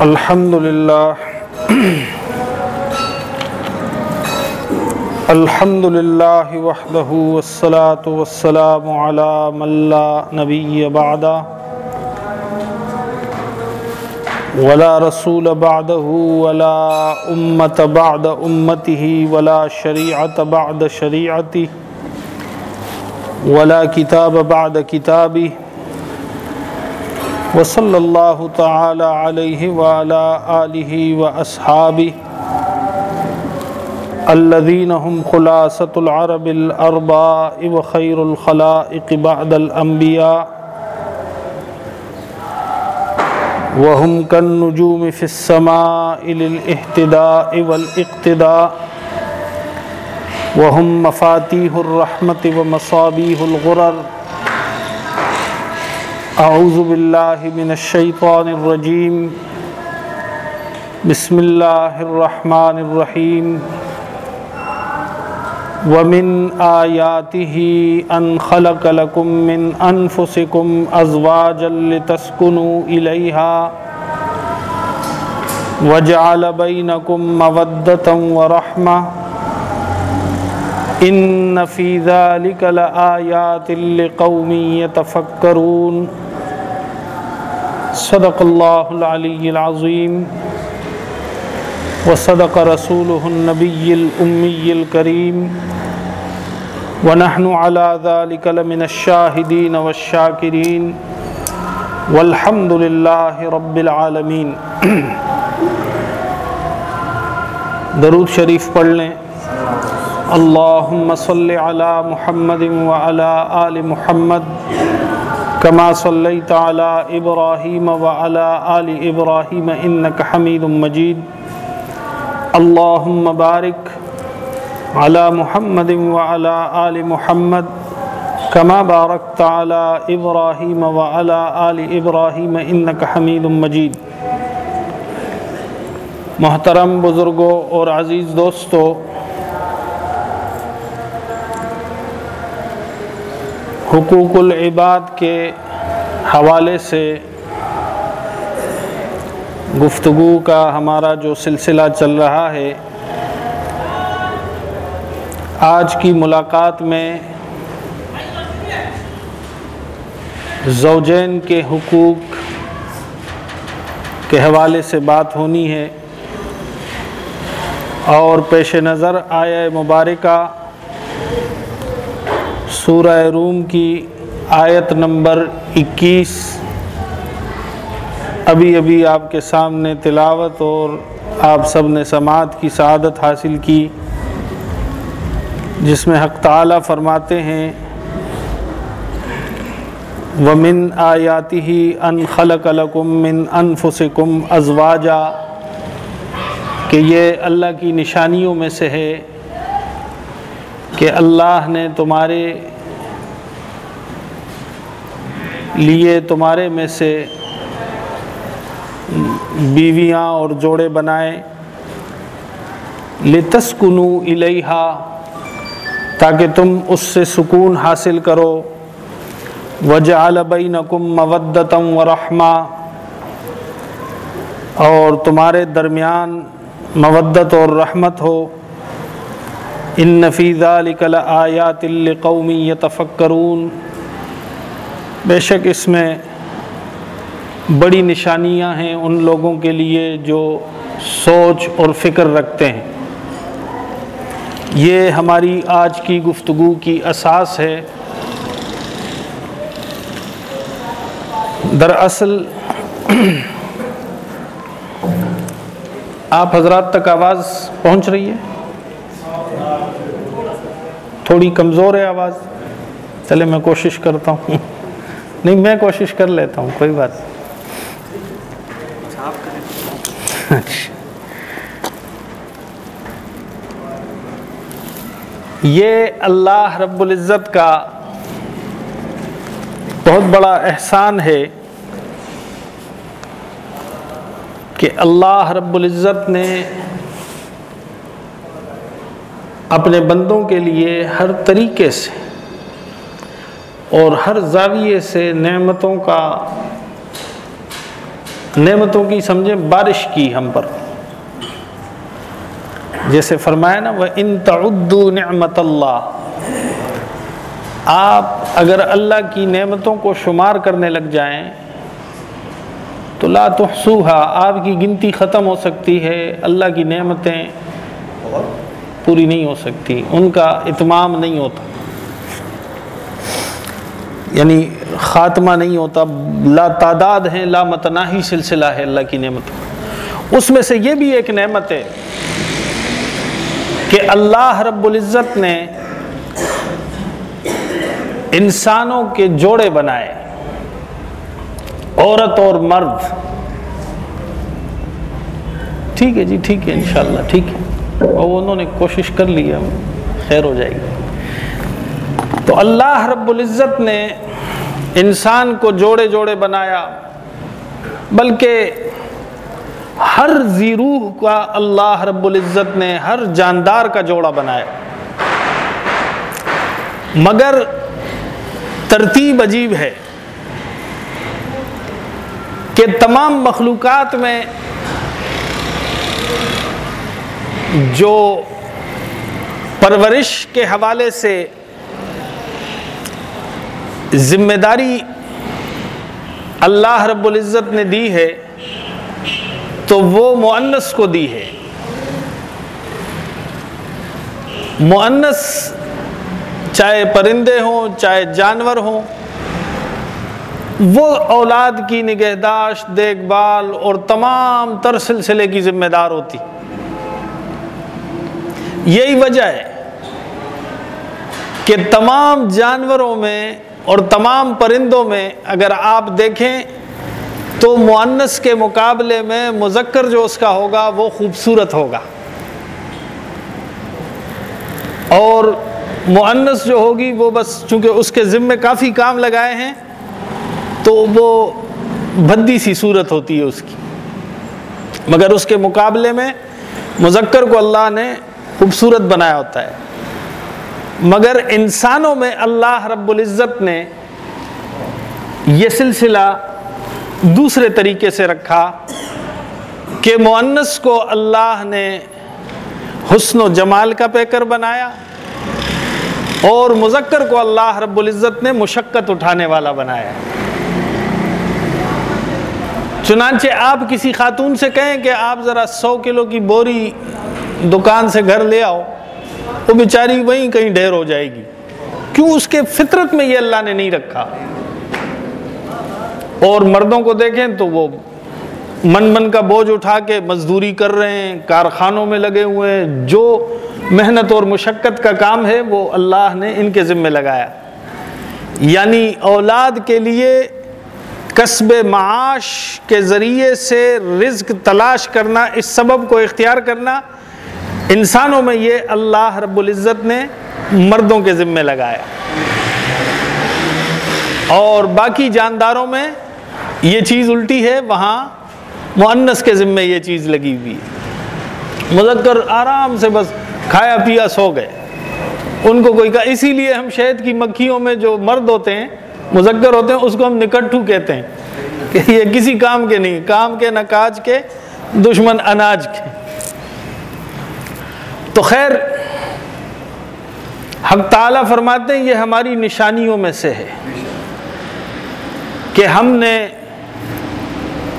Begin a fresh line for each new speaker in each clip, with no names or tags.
الحمد لله الحمد لله وحده والصلاة والسلام على من لا نبي بعده ولا رسول بعده ولا أمة بعد أمته ولا شريعة بعد شريعته ولا كتاب بعد كتابه وصلى الله تعالى عليه وعلى آله وأصحابه الذين هم خلاصة العرب الأرباء وخير الخلائق بعد الأنبياء وهم كالنجوم في السماء للاهتداء والاقتداء وهم مفاتيح الرحمة ومصابيح الغرر أعوذ بالله من الشيطان الرجيم. بسم الله الرحمن الرحيم. ومن آياته أن خلق لكم من أنفسكم أزواجا لتسكنوا إليها وجعل بينكم مودة ورحمة. إن في ذلك لآيات لقوم يتفكرون. صدق الله العلي العظيم. وصدق رسوله النبي الأمي الكريم. ونحن على ذلك لمن الشاهدين والشاكرين. والحمد لله رب العالمين. درود شریف پڑھ لیں. اللهم صل على محمد وعلى آل محمد كما صليت على إبراهيم وعلى آل إبراهيم إنك حميد مجيد اللهم بارك على محمد وعلى آل محمد كما باركت على إبراهيم وعلى آل إبراهيم إنك حميد مجيد محترم بزرگوں اور عزیز دوستو حقوق العباد کے حوالے سے گفتگو کا ہمارا جو سلسلہ چل رہا ہے، آج کی ملاقات میں زوجین کے حقوق کے حوالے سے بات ہونی ہے اور پیش نظر آیا مبارکہ سورہ روم کی آیت نمبر اکیس۔ ابھی ابھی آپ کے سامنے تلاوت اور آپ سب نے سماعت کی سعادت حاصل کی، جس میں حق تعالی فرماتے ہیں، ومن آیاتی ہی ان خلق لکم من انفسکم ازواجا کہ یہ اللہ کی نشانیوں میں سے ہے۔ کہ اللہ نے تمہارے لیے تمہارے میں سے بیویاں اور جوڑے بنائے۔ لتسکنو الیہا، تاکہ تم اس سے سکون حاصل کرو۔ وجعل بینکم مودتم ورحمہ اور تمہارے درمیان مودت اور رحمت ہو۔ ان نفی ذلک لآیات لقوم یتفکرون بے شک اس میں بڑی نشانیاں ہیں ان لوگوں کے لیے جو سوچ اور فکر رکھتے ہیں۔ یہ ہماری آج کی گفتگو کی اساس ہے۔ دراصل آپ حضرات تک آواز پہنچ رہی ہے؟ تھوڑی کمزور ہے آواز۔ چلے میں کوشش کرتا ہوں۔ نہیں، میں کوشش کر لیتا ہوں، کوئی بات۔ اچھا۔ یہ اللہ رب العزت کا بہت بڑا احسان ہے کہ اللہ رب العزت نے اپنے بندوں کے لیے ہر طریقے سے اور ہر زاویے سے نعمتوں کا نعمتوں کی سمجھیں بارش کی ہم پر۔ جیسے فرمایا نا وہ ان تعدو نعمت اللہ آپ اگر اللہ کی نعمتوں کو شمار کرنے لگ جائیں تو لا تحسوہا آپ کی گنتی ختم ہو سکتی ہے، اللہ کی نعمتیں پوری نہیں ہو سکتی، ان کا اتمام نہیں ہوتا۔ یعنی خاتمہ نہیں ہوتا، لا تعداد ہیں لا متناہی سلسلہ ہے اللہ کی نعمت۔ اس میں سے یہ بھی ایک نعمت ہے کہ اللہ رب العزت نے انسانوں کے جوڑے بنائے۔ عورت اور مرد۔ ٹھیک ہے جی ٹھیک ہے، انشاءاللہ، ٹھیک ہے۔ اور انہوں نے کوشش کر لی ہے خیر ہو جائے گی۔ تو اللہ رب العزت نے انسان کو جوڑے جوڑے بنایا، بلکہ ہر زیروح کا اللہ رب العزت نے ہر جاندار کا جوڑا بنایا۔ مگر ترتیب عجیب ہے کہ تمام مخلوقات میں جو پرورش کے حوالے سے ذمہ داری اللہ رب العزت نے دی ہے، تو وہ معنس کو دی ہے۔ معنس چاہے پرندے ہوں، چاہے جانور ہوں، وہ اولاد کی نگہداشت، دیکھ بھال اور تمام تر سلسلے کی ذمہ دار ہوتی۔ یہی وجہ ہے کہ تمام جانوروں میں اور تمام پرندوں میں اگر آپ دیکھیں تو معنس کے مقابلے میں مذکر جو اس کا ہوگا وہ خوبصورت ہوگا۔ اور معنس جو ہوگی وہ بس چونکہ اس کے ذمے کافی کام لگائے ہیں تو وہ بھدی سی صورت ہوتی ہے اس کی۔ مگر اس کے مقابلے میں مذکر کو اللہ نے خوبصورت بنایا ہوتا ہے۔ مگر انسانوں میں اللہ رب العزت نے یہ سلسلہ دوسرے طریقے سے رکھا کہ معنس کو اللہ نے حسن و جمال کا پیکر بنایا اور مذکر کو اللہ رب العزت نے مشقت اٹھانے والا بنایا۔ چنانچہ آپ کسی خاتون سے کہیں کہ آپ ذرا سو کلو کی بوری دکان سے گھر لے آؤ، وہ بیچاری وہیں کہیں ڈھیر ہو جائے گی۔ کیوں اس کے فطرت میں یہ اللہ نے نہیں رکھا؟ اور مردوں کو دیکھیں تو وہ من من کا بوجھ اٹھا کے مزدوری کر رہے ہیں، کارخانوں میں لگے ہوئے ہیں۔ جو محنت اور مشقت کا کام ہے، وہ اللہ نے ان کے ذمے لگایا۔ یعنی اولاد کے لیے قصب معاش کے ذریعے سے رزق تلاش کرنا، اس سبب کو اختیار کرنا انسانوں میں یہ اللہ رب العزت نے مردوں کے ذمے لگایا۔ اور باقی جانداروں میں یہ چیز الٹی ہے، وہاں معنس کے ذمے یہ چیز لگی ہوئی ہے۔ مذکر آرام سے بس کھایا پیا سو گئے۔ ان کو کوئی کہا، اسی لیے ہم شہد کی مکھیوں میں جو مرد ہوتے ہیں، مذکر ہوتے ہیں، اس کو ہم نکٹھو کہتے ہیں۔ کہ یہ کسی کام کے نہیں، کام کے نہ کاج کے، دشمن اناج کے۔ تو خیر، حق تعالیٰ فرماتے ہیں یہ ہماری نشانیوں میں سے ہے کہ ہم نے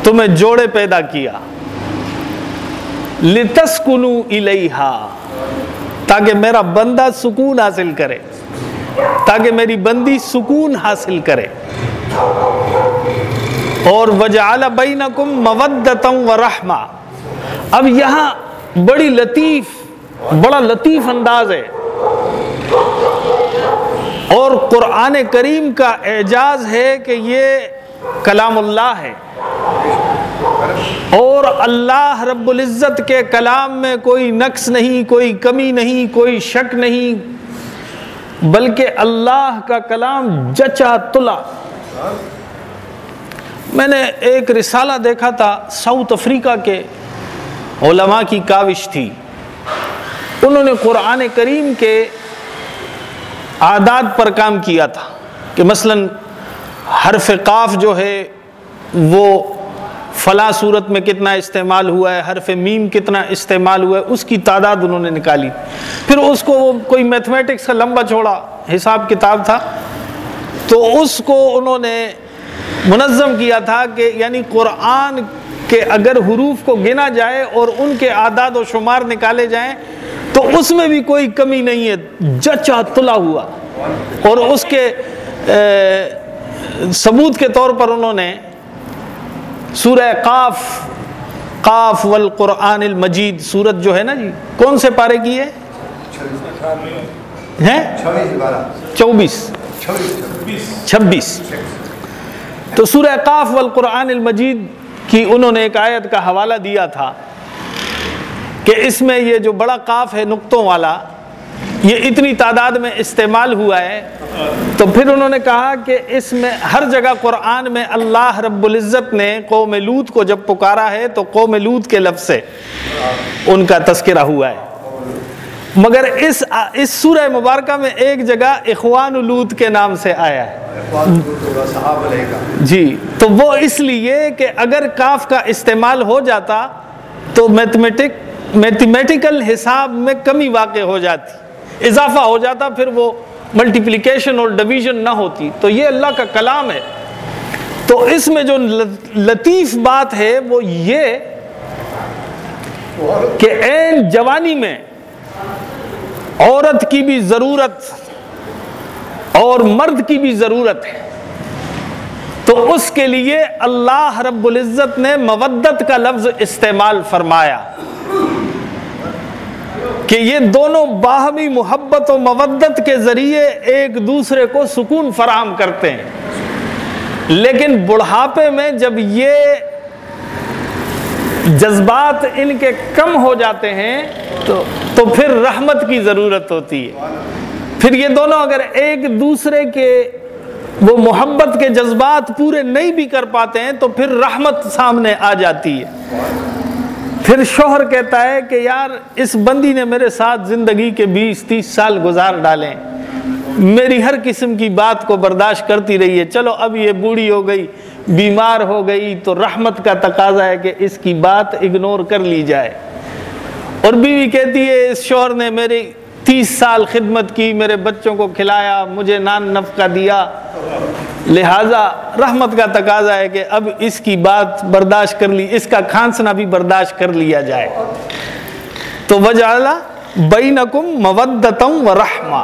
تمہیں جوڑے پیدا کیا۔ لتسکنو الیہا، تاکہ میرا بندہ سکون حاصل کرے، تاکہ میری بندی سکون حاصل کرے۔ اور وجعل بینکم مودتم و اب یہاں بڑی لطیف بڑا لطیف انداز ہے۔ اور قرآن کریم کا اعجاز ہے کہ یہ کلام اللہ ہے۔ اور اللہ رب العزت کے کلام میں کوئی نقص نہیں، کوئی کمی نہیں، کوئی شک نہیں، بلکہ اللہ کا کلام جچا تلا۔ میں نے ایک رسالہ دیکھا تھا ساؤتھ افریقہ کے، علماء کی کاوش تھی۔ انہوں نے قرآن کریم کے عادات پر کام کیا تھا کہ مثلا حرف قاف جو ہے وہ فلاں صورت میں کتنا استعمال ہوا ہے، حرف میم کتنا استعمال ہوا ہے، اس کی تعداد انہوں نے نکالی۔ پھر اس کو وہ کوئی میتھمیٹکس کا لمبا چھوڑا حساب کتاب تھا۔ تو اس کو انہوں نے منظم کیا تھا کہ یعنی قرآن کے اگر حروف کو گنا جائے اور ان کے اعداد و شمار نکالے جائیں تو اس میں بھی کوئی کمی نہیں ہے۔ جچا تلا ہوا۔ اور اس کے ثبوت کے طور پر انہوں نے سورہ قاف قاف والقرآن المجید، سورت جو ہے نا جی کون سے پارے کی ہے؟ چوبیس۔ چھبیس۔ تو سورہ قاف والقرآن المجید کی انہوں نے ایک آیت کا حوالہ دیا تھا۔ کہ اس میں یہ جو بڑا قاف ہے نقطوں والا یہ اتنی تعداد میں استعمال ہوا ہے۔ تو پھر انہوں نے کہا کہ اس میں ہر جگہ قرآن میں اللہ رب العزت نے قوم لوت کو جب پکارا ہے تو قوم لوت کے لفظ سے ان کا تذکرہ ہوا ہے۔ مگر اس اس سورہ مبارکہ میں ایک جگہ اخوان لوت کے نام سے آیا ہے۔ جی تو وہ اس لیے کہ اگر کاف کا استعمال ہو جاتا تو میتھمیٹک میتھمیٹیکل حساب میں کمی واقع ہو جاتی اضافہ ہو جاتا پھر وہ ملٹیپلیکیشن اور ڈویژن نہ ہوتی تو یہ اللہ کا کلام ہے تو اس میں جو لطیف بات ہے وہ یہ کہ این جوانی میں عورت کی بھی ضرورت اور مرد کی بھی ضرورت ہے. تو اس کے لیے اللہ رب العزت نے مودت کا لفظ استعمال فرمایا. کہ یہ دونوں باہمی محبت و مودت کے ذریعے ایک دوسرے کو سکون فراہم کرتے ہیں۔ لیکن بڑھاپے میں جب یہ جذبات ان کے کم ہو جاتے ہیں تو تو پھر رحمت کی ضرورت ہوتی ہے۔ پھر یہ دونوں اگر ایک دوسرے کے وہ محبت کے جذبات پورے نہیں بھی کر پاتے ہیں تو پھر رحمت سامنے آ جاتی ہے۔ پھر شوہر کہتا ہے کہ یار اس بندی نے میرے ساتھ زندگی کے بیس تیس سال گزار ڈالے میری ہر قسم کی بات کو برداشت کرتی رہی ہے۔ چلو اب یہ بوڑھی ہو گئی، بیمار ہو گئی، تو رحمت کا تقاضا ہے کہ اس کی بات اگنور کر لی جائے۔ اور بیوی کہتی ہے، اس شوہر نے میری تیس سال خدمت کی، میرے بچوں کو کھلایا، مجھے نان نفقہ دیا۔ لہذا رحمت کا تقاضا ہے کہ اب اس کی بات برداشت کر لی، اس کا کھانسنا بھی برداشت کر لیا جائے۔ تو وجہ بینکم مودتم و رحمہ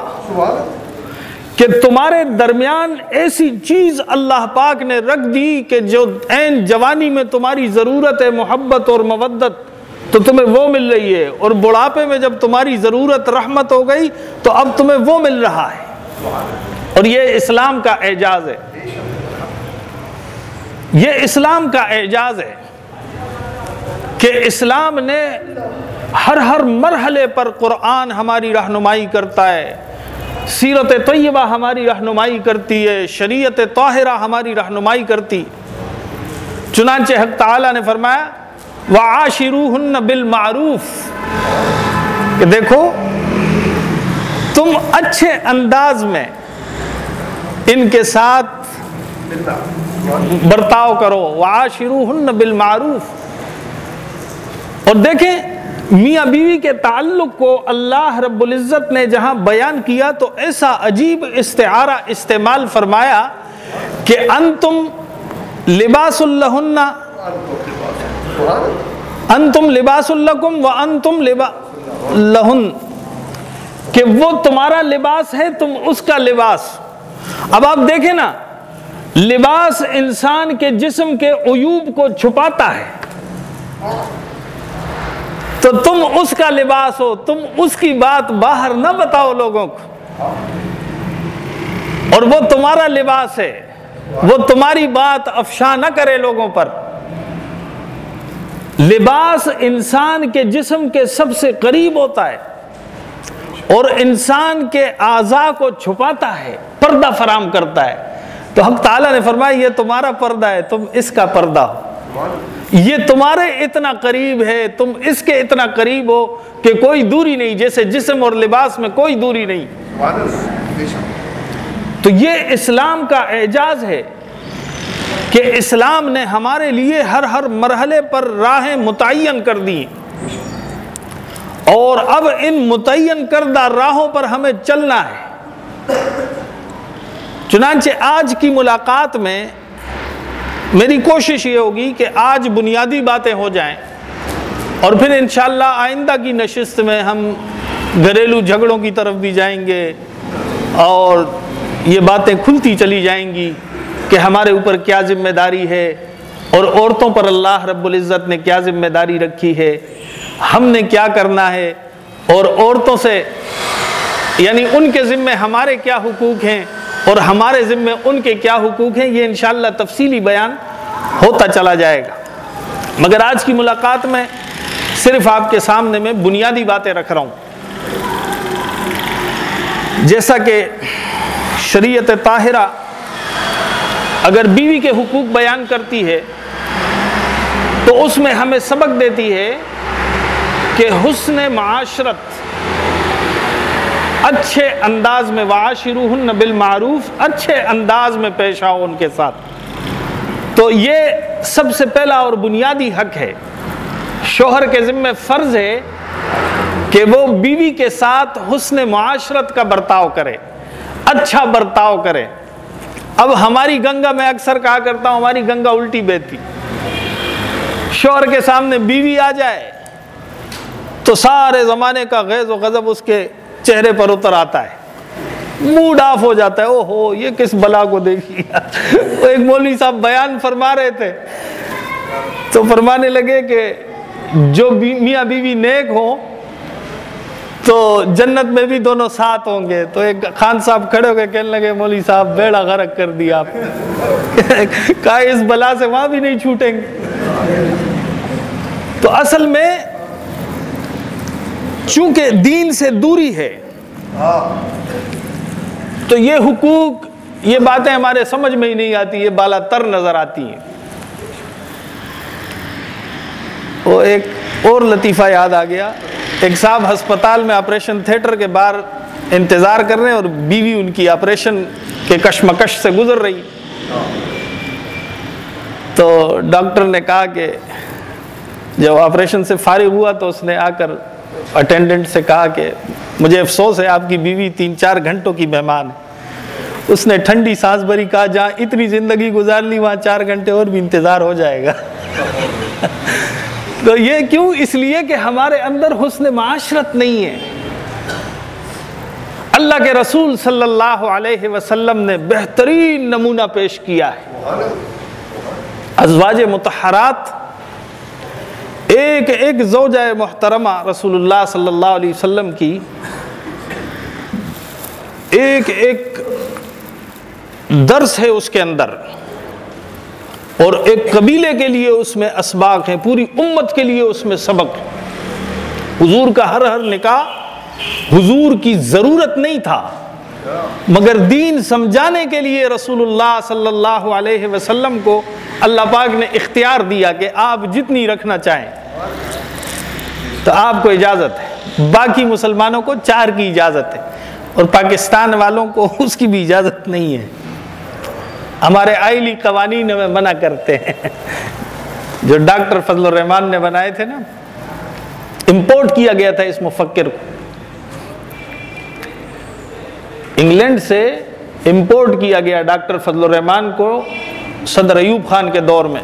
کہ تمہارے درمیان ایسی چیز اللہ پاک نے رکھ دی کہ جو این جوانی میں تمہاری ضرورت ہے، محبت اور مودت۔ تو تمہیں وہ مل رہی ہے اور بڑھاپے میں جب تمہاری ضرورت رحمت ہو گئی تو اب تمہیں وہ مل رہا ہے۔ اور یہ اسلام کا اعجاز ہے۔ یہ اسلام کا اعجاز ہے کہ اسلام نے ہر ہر مرحلے پر قرآن ہماری رہنمائی کرتا ہے۔ سیرت طیبہ ہماری رہنمائی کرتی ہے۔ شریعت طاہرہ ہماری رہنمائی کرتی۔ چنانچہ حق تعالیٰ نے فرمایا وَعَاشِرُوهُنَّ بِالْمَعْرُوفِ۔ کہ دیکھو، تم اچھے انداز میں ان کے ساتھ برتاؤ کرو۔ وَعَاشِرُوهُنَّ بِالْمَعْرُوفِ۔ اور دیکھیں، میاں بیوی کے تعلق کو اللہ رب العزت نے جہاں بیان کیا تو ایسا عجیب استعارہ استعمال فرمایا کہ انتم لباس اللہ انتم لباس الکم و انتم لبا لہن۔ کہ وہ تمہارا لباس ہے، تم اس کا لباس۔ اب آپ دیکھیں نا، لباس انسان کے جسم کے عیوب کو چھپاتا ہے۔ تو تم اس کا لباس ہو، تم اس کی بات باہر نہ بتاؤ لوگوں کو۔ اور وہ تمہارا لباس ہے۔ وہ تمہاری بات افشا نہ کرے لوگوں پر۔ لباس انسان کے جسم کے سب سے قریب ہوتا ہے اور انسان کے اعضاء کو چھپاتا ہے پردہ فراہم کرتا ہے۔ تو حق تعالیٰ نے فرمایا یہ تمہارا پردہ ہے تم اس کا پردہ ہو۔ یہ تمہارے اتنا قریب ہے تم اس کے اتنا قریب ہو کہ کوئی دوری نہیں جیسے جسم اور لباس میں کوئی دوری نہیں۔ تو یہ اسلام کا اعجاز ہے۔ کہ اسلام نے ہمارے لیے ہر ہر مرحلے پر راہیں متعین کر دی اور اب ان متعین کردہ راہوں پر ہمیں چلنا ہے۔ چنانچہ آج کی ملاقات میں میری کوشش یہ ہوگی کہ آج بنیادی باتیں ہو جائیں۔ اور پھر انشاءاللہ آئندہ کی نشست میں ہم گھریلو جھگڑوں کی طرف بھی جائیں گے اور یہ باتیں کھلتی چلی جائیں گی۔ کہ ہمارے اوپر کیا ذمہ داری ہے اور عورتوں پر اللہ رب العزت نے کیا ذمہ داری رکھی ہے، ہم نے کیا کرنا ہے اور عورتوں سے یعنی ان کے ذمے ہمارے کیا حقوق ہیں اور ہمارے ذمے ان کے کیا حقوق ہیں، یہ انشاءاللہ تفصیلی بیان ہوتا چلا جائے گا۔ مگر آج کی ملاقات میں صرف آپ کے سامنے میں بنیادی باتیں رکھ رہا ہوں۔ جیسا کہ شریعت طاہرہ اگر بیوی کے حقوق بیان کرتی ہے، تو اس میں ہمیں سبق دیتی ہے کہ حسن معاشرت اچھے انداز میں واشروہن بالمعروف، اچھے انداز میں پیش آؤ ان کے ساتھ۔ تو یہ سب سے پہلا اور بنیادی حق ہے۔ شوہر کے ذمہ فرض ہے کہ وہ بیوی کے ساتھ حسن معاشرت کا برتاؤ کرے اچھا برتاؤ کرے۔ اب ہماری گنگا میں اکثر کہا کرتا ہوں، ہماری گنگا الٹی بیتی شوہر کے سامنے بیوی آ جائے، تو سارے زمانے کا غیظ و غضب اس کے چہرے پر اتر آتا ہے۔ موڈ آف ہو جاتا ہے او ہو یہ کس بلا کو دیکھی؟ ایک مولوی صاحب بیان فرما رہے تھے۔ تو فرمانے لگے کہ جو میاں بیوی نیک ہوں تو جنت میں بھی دونوں ساتھ ہوں گے۔ تو ایک خان صاحب کھڑے ہو کے کہنے لگے، مولوی صاحب، بیڑا غرق کر دیا آپ۔ کہا، اس بلا سے وہاں بھی نہیں چھوٹیں گے۔ تو اصل میں چونکہ دین سے دوری ہے، تو یہ حقوق، یہ باتیں ہمارے سمجھ میں ہی نہیں آتی، یہ بالا تر نظر آتی ہیں۔ وہ ایک اور لطیفہ یاد آ گیا۔ ایک صاحب ہسپتال میں آپریشن تھیٹر کے باہر انتظار کر رہے ہیں اور بیوی ان کی آپریشن کے کشمکش سے گزر رہی۔ تو ڈاکٹر نے کہا کہ جب آپریشن سے فارغ ہوا تو اس نے آ کر اٹینڈنٹ سے کہا کہ مجھے افسوس ہے آپ کی بیوی تین چار گھنٹوں کی مہمان ہے۔ اس نے ٹھنڈی سانس بری کہا، جہاں اتنی زندگی گزار لی وہاں چار گھنٹے اور بھی انتظار ہو جائے گا۔ تو یہ کیوں؟ اس لیے کہ ہمارے اندر حسن معاشرت نہیں ہے۔ اللہ کے رسول صلی اللہ علیہ وسلم نے بہترین نمونہ پیش کیا ہے۔ ازواج متحرات ایک ایک زوجہ محترمہ رسول اللہ صلی اللہ علیہ وسلم کی، ایک ایک درس ہے اس کے اندر۔ اور ایک قبیلے کے لیے اس میں اسباق ہیں، پوری امت کے لیے اس میں سبق حضور کا ہر ہر نکاح حضور کی ضرورت نہیں تھا، مگر دین سمجھانے کے لیے رسول اللہ صلی اللہ علیہ وسلم کو اللہ پاک نے اختیار دیا کہ آپ جتنی رکھنا چاہیں۔ تو آپ کو اجازت ہے۔ باقی مسلمانوں کو چار کی اجازت ہے اور پاکستان والوں کو اس کی بھی اجازت نہیں ہے۔ ہمارے آئلی قوانین میں منع کرتے ہیں۔ جو ڈاکٹر فضل الرحمان نے بنائے تھے نا، امپورٹ کیا گیا تھا اس مفکر کو۔ انگلینڈ سے امپورٹ کیا گیا ڈاکٹر فضل الرحمان کو صدر ایوب خان کے دور میں۔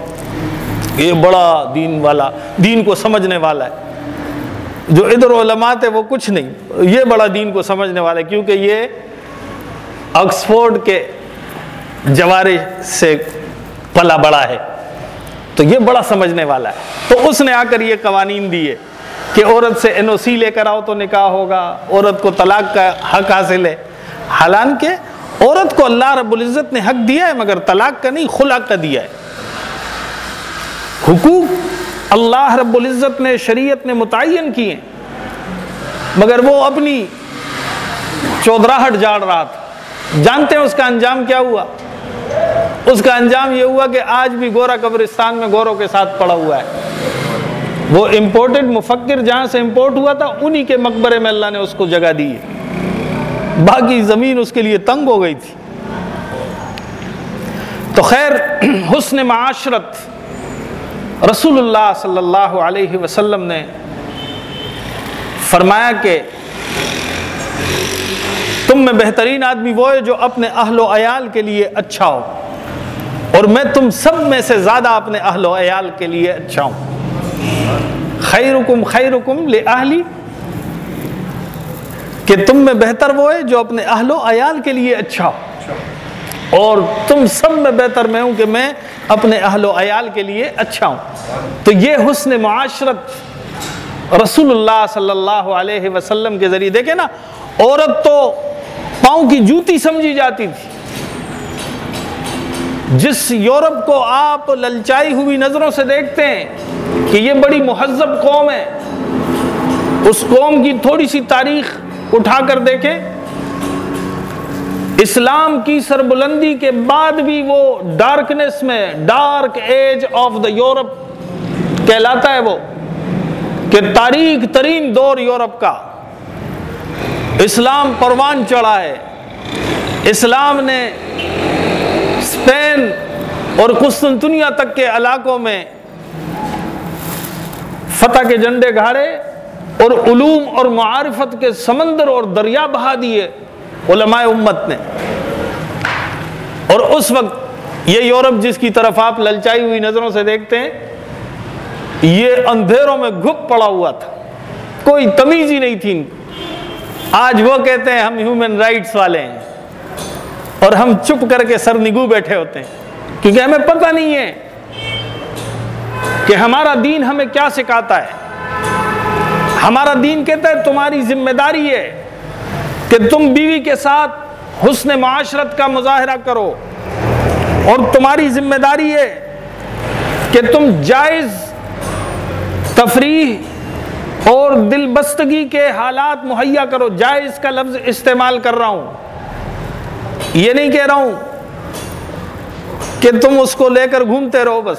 یہ بڑا دین والا، دین کو سمجھنے والا ہے۔ جو ادھر علماء تھے وہ کچھ نہیں، یہ بڑا دین کو سمجھنے والا ہے کیونکہ یہ آکسفورڈ کے جوارے سے پلا بڑا ہے۔ تو یہ بڑا سمجھنے والا ہے۔ تو اس نے آ کر یہ قوانین دیے کہ عورت سے این او سی لے کر آؤ تو نکاح ہوگا۔ عورت کو طلاق کا حق حاصل ہے۔ حالانکہ عورت کو اللہ رب العزت نے حق دیا ہے، مگر طلاق کا نہیں، خلا کا دیا ہے۔ حقوق اللہ رب العزت نے، شریعت نے متعین کیے۔ مگر وہ اپنی چودراہٹ جاڑ رہا تھا۔ جانتے ہیں اس کا انجام کیا ہوا؟ اس کا انجام یہ ہوا کہ آج بھی گورا قبرستان میں گوروں کے ساتھ پڑا ہوا ہے۔ وہ امپورٹڈ مفکر جہاں سے امپورٹ ہوا تھا، انہی کے مقبرے میں اللہ نے اس کو جگہ دی باقی زمین اس کے لیے تنگ ہو گئی تھی۔ تو خیر، حسن معاشرت رسول اللہ صلی اللہ علیہ وسلم نے فرمایا کہ تم میں بہترین آدمی وہ ہے جو اپنے اہل و عیال کے لیے اچھا ہو۔ اور میں تم سب میں سے زیادہ اپنے اہل و عیال کے لیے اچھا ہوں۔ خیرکم خیرکم لے کہ تم میں بہتر وہ ہے جو اپنے اہل و عیال کے لیے اچھا ہو۔ اور تم سب میں بہتر میں ہوں کہ میں اپنے اہل و عیال کے لیے اچھا ہوں۔ تو یہ حسن معاشرت رسول اللہ صلی اللہ علیہ وسلم کے ذریعے دیکھیں نا، عورت تو پاؤں کی جوتی سمجھی جاتی تھی۔ جس یورپ کو آپ للچائی ہوئی نظروں سے دیکھتے ہیں کہ یہ بڑی مہذب قوم ہے، اس قوم کی تھوڑی سی تاریخ اٹھا کر دیکھیں۔ اسلام کی سربلندی کے بعد بھی وہ ڈارکنیس میں dark age of the Europe کہلاتا ہے وہ کہ تاریخ ترین دور یورپ کا۔ اسلام پروان چڑھا ہے۔ اسلام نے اسپین اور قسطنطنیہ تک کے علاقوں میں فتح کے جھنڈے گاڑے اور علوم اور معارفت کے سمندر اور دریا بہا دیے علماء امت نے۔ اور اس وقت یہ یورپ جس کی طرف آپ للچائی ہوئی نظروں سے دیکھتے ہیں، یہ اندھیروں میں گھپ پڑا ہوا تھا۔ کوئی تمیز ہی نہیں تھی آج وہ کہتے ہیں ہم ہیومن رائٹس والے ہیں اور ہم چپ کر کے سر نگو بیٹھے ہوتے ہیں کیونکہ ہمیں پتہ نہیں ہے کہ ہمارا دین ہمیں کیا سکھاتا ہے۔ ہمارا دین کہتا ہے تمہاری ذمہ داری ہے کہ تم بیوی کے ساتھ حسن معاشرت کا مظاہرہ کرو اور تمہاری ذمہ داری ہے کہ تم جائز تفریح اور دل بستگی کے حالات مہیا کرو، جائز کا لفظ استعمال کر رہا ہوں۔ یہ نہیں کہہ رہا ہوں کہ تم اس کو لے کر گھومتے رہو بس۔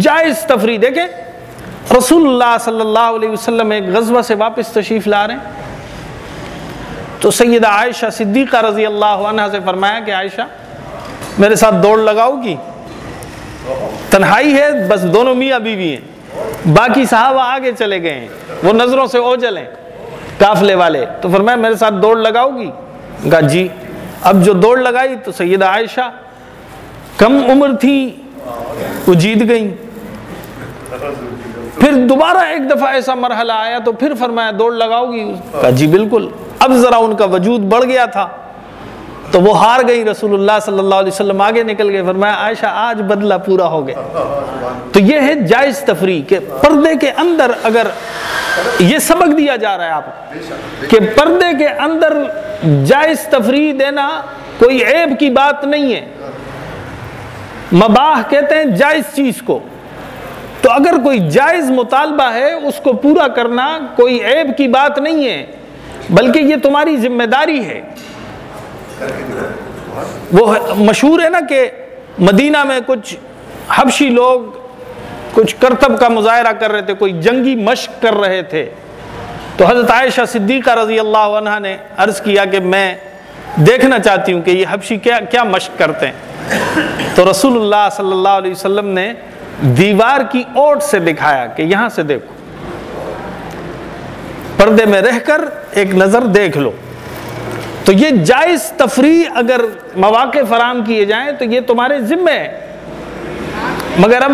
جائز تفریح، دیکھیں، رسول اللہ صلی اللہ علیہ وسلم ایک غزوہ سے واپس تشریف لا رہے ہیں۔ تو سیدہ عائشہ صدیقہ رضی اللہ عنہ سے فرمایا کہ عائشہ، میرے ساتھ دوڑ لگاؤ گی؟ تنہائی ہے، بس دونوں میاں بیوی ہیں۔ باقی صحابہ آگے چلے گئے ہیں۔ وہ نظروں سے اوجل ہیں۔ کافلے والے۔ تو فرمایا میرے ساتھ دوڑ لگاؤ گی؟ کہا جی۔ اب جو دوڑ لگائی تو سیدہ عائشہ کم عمر تھی، وہ جیت گئیں۔ پھر دوبارہ ایک دفعہ ایسا مرحلہ آیا تو پھر فرمایا، دوڑ لگاؤ گی؟ کہا جی بالکل۔ اب ذرا ان کا وجود بڑھ گیا تھا۔ تو وہ ہار گئی رسول اللہ صلی اللہ علیہ وسلم، آگے نکل گئے، فرمایا، عائشہ، آج بدلہ پورا ہو گیا۔ تو یہ ہے جائز تفریح کہ پردے کے اندر اگر یہ سبق دیا جا رہا ہے آپ کہ پردے کے اندر جائز تفریح دینا کوئی عیب کی بات نہیں ہے۔ مباح کہتے ہیں جائز چیز کو۔ تو اگر کوئی جائز مطالبہ ہے، اس کو پورا کرنا کوئی عیب کی بات نہیں ہے، بلکہ یہ تمہاری ذمہ داری ہے۔ وہ مشہور ہے نا کہ مدینہ میں کچھ حبشی لوگ کچھ کرتب کا مظاہرہ کر رہے تھے، کوئی جنگی مشق کر رہے تھے۔ تو حضرت عائشہ صدیقہ رضی اللہ عنہ نے عرض کیا کہ میں دیکھنا چاہتی ہوں کہ یہ حبشی کیا کیا مشق کرتے ہیں۔ تو رسول اللہ صلی اللہ علیہ وسلم نے دیوار کی اوٹ سے دکھایا کہ یہاں سے دیکھو۔ پردے میں رہ کر ایک نظر دیکھ لو۔ تو یہ جائز تفریح اگر مواقع فراہم کیے جائیں تو یہ تمہارے ذمے ہے۔ مگر اب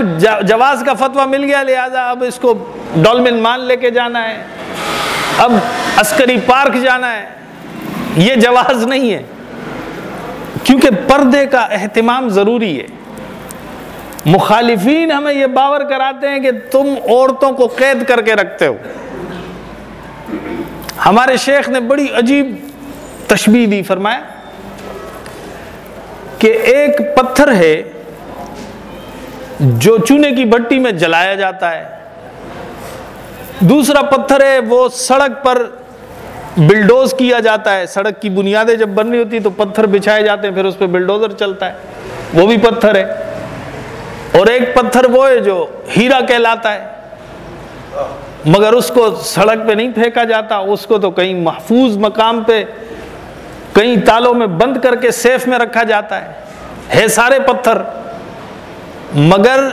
جواز کا فتویٰ مل گیا، لہٰذا اب اس کو ڈولمن مان لے کے جانا ہے۔ اب عسکری پارک جانا ہے۔ یہ جواز نہیں ہے۔ کیونکہ پردے کا اہتمام ضروری ہے۔ مخالفین ہمیں یہ باور کراتے ہیں کہ تم عورتوں کو قید کر کے رکھتے ہو۔ ہمارے شیخ نے بڑی عجیب تشبیح دی فرمایا کہ ایک پتھر ہے جو چونے کی بھٹی میں جلایا جاتا ہے۔ دوسرا پتھر ہے، وہ سڑک پر بلڈوز کیا جاتا ہے۔ سڑک کی بنیادیں جب بننی ہوتی تو پتھر بچھائے جاتے ہیں، پھر اس پہ بلڈوزر چلتا ہے۔ وہ بھی پتھر ہے۔ اور ایک پتھر وہ ہے جو ہیرا کہلاتا ہے۔ مگر اس کو سڑک پہ نہیں پھینکا جاتا، اس کو تو کہیں محفوظ مقام پہ کئی تالوں میں بند کر کے سیف میں رکھا جاتا ہے۔ ہے سارے پتھر، مگر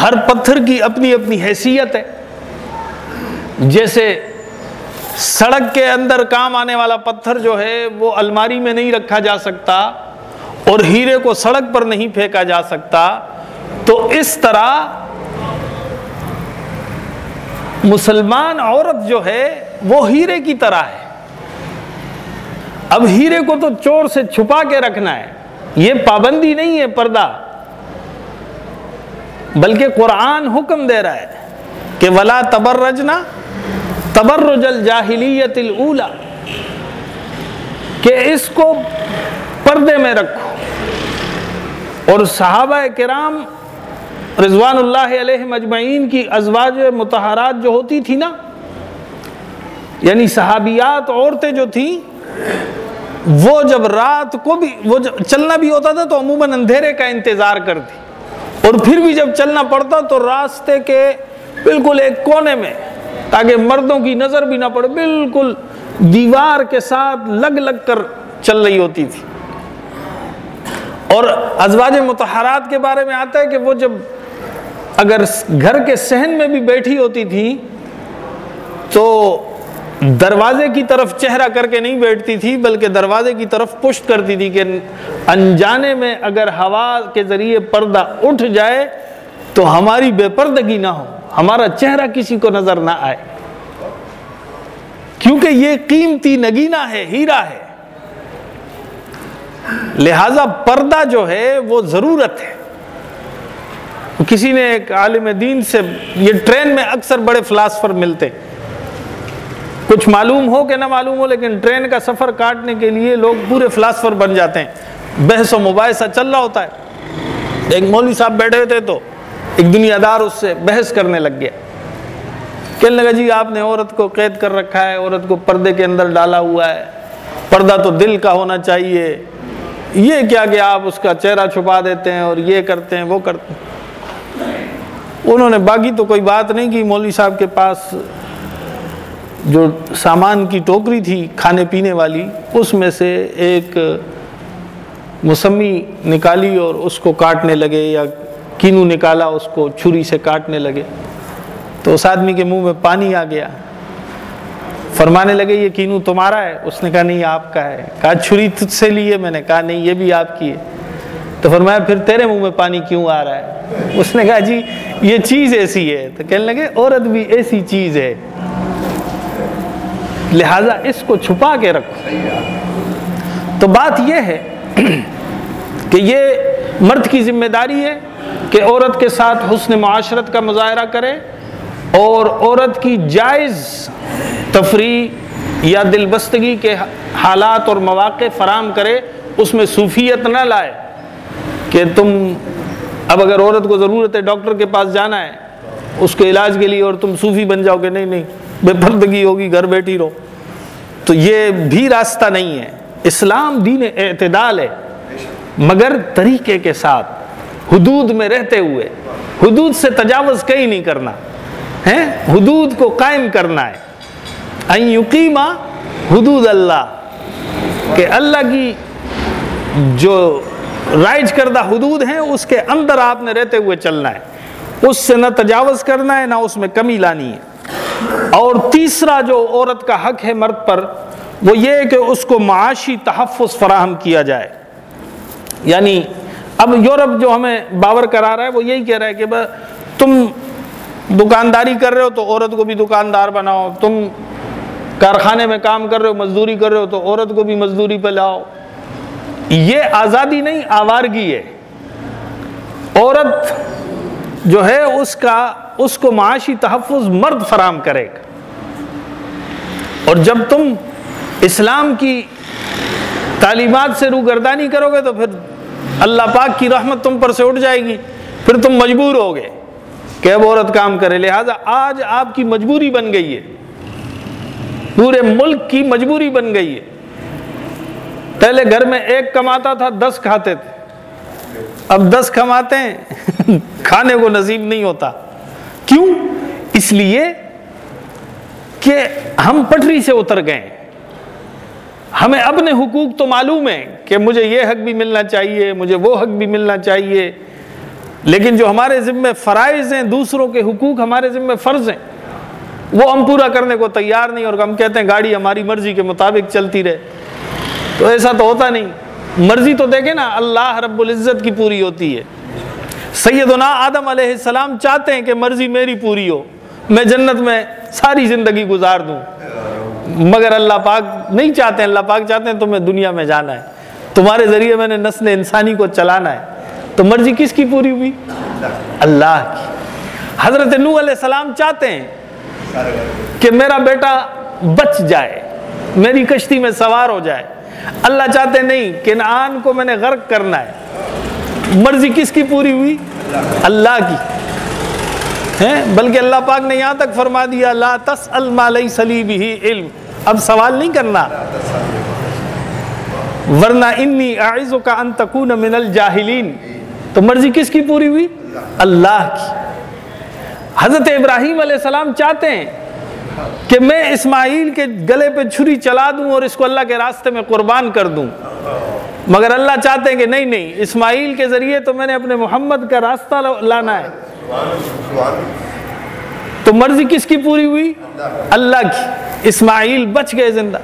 ہر پتھر کی اپنی اپنی حیثیت ہے۔ جیسے سڑک کے اندر کام آنے والا پتھر جو ہے، وہ الماری میں نہیں رکھا جا سکتا اور ہیرے کو سڑک پر نہیں پھینکا جا سکتا۔ تو اس طرح مسلمان عورت جو ہے، وہ ہیرے کی طرح ہے۔ اب ہیرے کو تو چور سے چھپا کے رکھنا ہے۔ یہ پابندی نہیں ہے پردہ۔ بلکہ قرآن حکم دے رہا ہے کہ ولا تبرجنا تبرج الجاہلیت الاولا کہ اس کو پردے میں رکھو۔ اور صحابہ کرام رضوان اللہ علیہ مجمعین کی ازواج متحرات جو ہوتی تھی نا یعنی صحابیات عورتیں جو تھیں وہ جب رات کو بھی وہ چلنا بھی ہوتا تھا تو عموماً اندھیرے کا انتظار کرتی اور پھر بھی جب چلنا پڑتا تو راستے کے بالکل ایک کونے میں تاکہ مردوں کی نظر بھی نہ پڑے، بالکل دیوار کے ساتھ لگ لگ کر چل رہی ہوتی تھی۔ اور ازواج متحرات کے بارے میں آتا ہے کہ وہ جب اگر گھر کے سہن میں بھی بیٹھی ہوتی تھی تو دروازے کی طرف چہرہ کر کے نہیں بیٹھتی تھی، بلکہ دروازے کی طرف پشت کرتی تھی کہ انجانے میں اگر ہوا کے ذریعے پردہ اٹھ جائے تو ہماری بے پردگی نہ ہو، ہمارا چہرہ کسی کو نظر نہ آئے۔ کیونکہ یہ قیمتی نگینا ہے، ہیرا ہے۔ لہذا پردہ جو ہے وہ ضرورت ہے۔ کسی نے ایک عالم دین سے یہ ٹرین میں اکثر بڑے فلاسفر ملتے۔ کچھ معلوم ہو کہ نہ معلوم ہو، لیکن ٹرین کا سفر کاٹنے کے لیے لوگ پورے فلاسفر بن جاتے ہیں۔ بحث و مباحثہ چل رہا ہوتا ہے۔ ایک مولوی صاحب بیٹھے ہوئے تھے تو ایک دنیا دار اس سے بحث کرنے لگ گیا۔ کہنے لگا جی آپ نے عورت کو قید کر رکھا ہے، عورت کو پردے کے اندر ڈالا ہوا ہے۔ پردہ تو دل کا ہونا چاہیے۔ یہ کیا کہ آپ اس کا چہرہ چھپا دیتے ہیں اور یہ کرتے ہیں، وہ کرتے ہیں۔ انہوں نے باقی تو کوئی بات نہیں کی۔ مولوی صاحب کے پاس جو سامان کی ٹوکری تھی کھانے پینے والی، اس میں سے ایک موسمی نکالی اور اس کو کاٹنے لگے یا کینو نکالا، اس کو چھری سے کاٹنے لگے۔ تو اس آدمی کے منہ میں پانی آ گیا۔ فرمانے لگے، یہ کینو تمہارا ہے؟ اس نے کہا، نہیں، آپ کا ہے۔ کہا، چھری تجھ سے لیے میں نے کہا، نہیں، یہ بھی آپ کی ہے۔ تو فرمایا، پھر تیرے منہ میں پانی کیوں آ رہا ہے؟ اس نے کہا جی یہ چیز ایسی ہے۔ تو کہنے لگے، عورت بھی ایسی چیز ہے۔ لہذا اس کو چھپا کے رکھو۔ تو بات یہ ہے کہ یہ مرد کی ذمہ داری ہے کہ عورت کے ساتھ حسن معاشرت کا مظاہرہ کرے اور عورت کی جائز تفریح یا دل بستگی کے حالات اور مواقع فراہم کرے، اس میں صوفیت نہ لائے کہ تم اب اگر عورت کو ضرورت ہے ڈاکٹر کے پاس جانا ہے، اس کے علاج کے لیے اور تم صوفی بن جاؤ گے، نہیں نہیں، بے پردگی ہوگی، گھر بیٹھی رہو۔ تو یہ بھی راستہ نہیں ہے۔ اسلام دین اعتدال ہے۔ مگر طریقے کے ساتھ حدود میں رہتے ہوئے، حدود سے تجاوز کہیں نہیں کرنا ہے حدود کو قائم کرنا ہے۔ یقیمہ حدود اللہ، کہ اللہ کی جو رائج کردہ حدود ہیں، اس کے اندر آپ نے رہتے ہوئے چلنا ہے۔ اس سے نہ تجاوز کرنا ہے، نہ اس میں کمی لانی ہے۔ اور تیسرا جو عورت کا حق ہے مرد پر، وہ یہ کہ اس کو معاشی تحفظ فراہم کیا جائے۔ یعنی اب یورپ جو ہمیں باور کرا رہا ہے، وہ یہی کہہ رہا ہے کہ تم دکانداری کر رہے ہو تو عورت کو بھی دکاندار بناؤ، تم کارخانے میں کام کر رہے ہو، مزدوری کر رہے ہو تو عورت کو بھی مزدوری پہ لاؤ۔ یہ آزادی نہیں، آوارگی ہے۔ عورت جو ہے اس کا، اس کو معاشی تحفظ مرد فراہم کرے گا۔ اور جب تم اسلام کی تعلیمات سے روگردانی کرو گے تو پھر اللہ پاک کی رحمت تم پر سے اٹھ جائے گی۔ پھر تم مجبور ہو گے کہ اب عورت کام کرے۔ لہٰذا آج آپ کی مجبوری بن گئی ہے۔ پورے ملک کی مجبوری بن گئی ہے۔ پہلے گھر میں ایک کماتا تھا، دس کھاتے تھے۔ اب دس کماتے ہیں، کھانے کو نصیب نہیں ہوتا۔ کیوں؟ اس لیے کہ ہم پٹری سے اتر گئے ہمیں اپنے حقوق تو معلوم ہے کہ مجھے یہ حق بھی ملنا چاہیے، مجھے وہ حق بھی ملنا چاہیے، لیکن جو ہمارے ذمے فرائض ہیں، دوسروں کے حقوق ہمارے ذمے فرض ہیں، وہ ہم پورا کرنے کو تیار نہیں، اور ہم کہتے ہیں گاڑی ہماری مرضی کے مطابق چلتی رہے۔ تو ایسا تو ہوتا نہیں۔ مرضی تو دیکھیں نا، اللہ رب العزت کی پوری ہوتی ہے۔ سیدنا آدم علیہ السلام چاہتے ہیں کہ مرضی میری پوری ہو، میں جنت میں ساری زندگی گزار دوں۔ مگر اللہ پاک نہیں چاہتے ہیں اللہ پاک چاہتے ہیں تمہیں دنیا میں جانا ہے۔ تمہارے ذریعے میں نے نسل انسانی کو چلانا ہے۔ تو مرضی کس کی پوری ہوئی؟ اللہ کی۔ حضرت نو علیہ السلام چاہتے ہیں کہ میرا بیٹا بچ جائے، میری کشتی میں سوار ہو جائے۔ اللہ چاہتے نہیں کہ نان کو میں نے غرق کرنا ہے۔ مرضی کس کی پوری ہوئی؟ اللہ کی۔ ہیں؟ بلکہ اللہ پاک نے یہاں تک فرما دیا، لا تسأل ما لیس لی بھی علم۔ اب سوال نہیں کرنا۔ ورنہ انی اعزک ان تکون من الجاہلین۔ تو مرضی کس کی پوری ہوئی؟ اللہ کی۔ حضرت ابراہیم علیہ السلام چاہتے ہیں کہ میں اسماعیل کے گلے پہ چھری چلا دوں اور اس کو اللہ کے راستے میں قربان کر دوں۔ مگر اللہ چاہتے ہیں کہ نہیں نہیں، اسماعیل کے ذریعے تو میں نے اپنے محمد کا راستہ لانا ہے۔ تو مرضی کس کی پوری ہوئی؟ اللہ کی۔ اسماعیل بچ گئے زندہ۔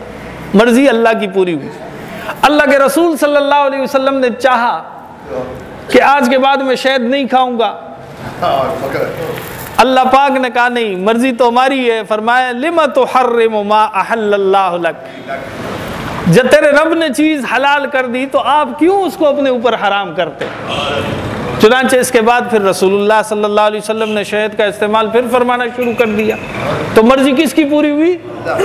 مرضی اللہ کی پوری ہوئی۔ اللہ کے رسول صلی اللہ علیہ وسلم نے چاہا کہ آج کے بعد میں شہد نہیں کھاؤں گا۔ ہاں، اللہ پاک نے کہا، نہیں، مرضی تو ہماری ہے. فرمایا لما تحرم ما احل اللہ لک جب تیرے رب نے چیز حلال کر دی تو آپ کیوں اس کو اپنے اوپر حرام کرتے؟ چنانچہ اس کے بعد پھر رسول اللہ صلی اللہ علیہ وسلم نے شہد کا استعمال پھر فرمانا شروع کر دیا۔ تو مرضی کس کی پوری ہوئی؟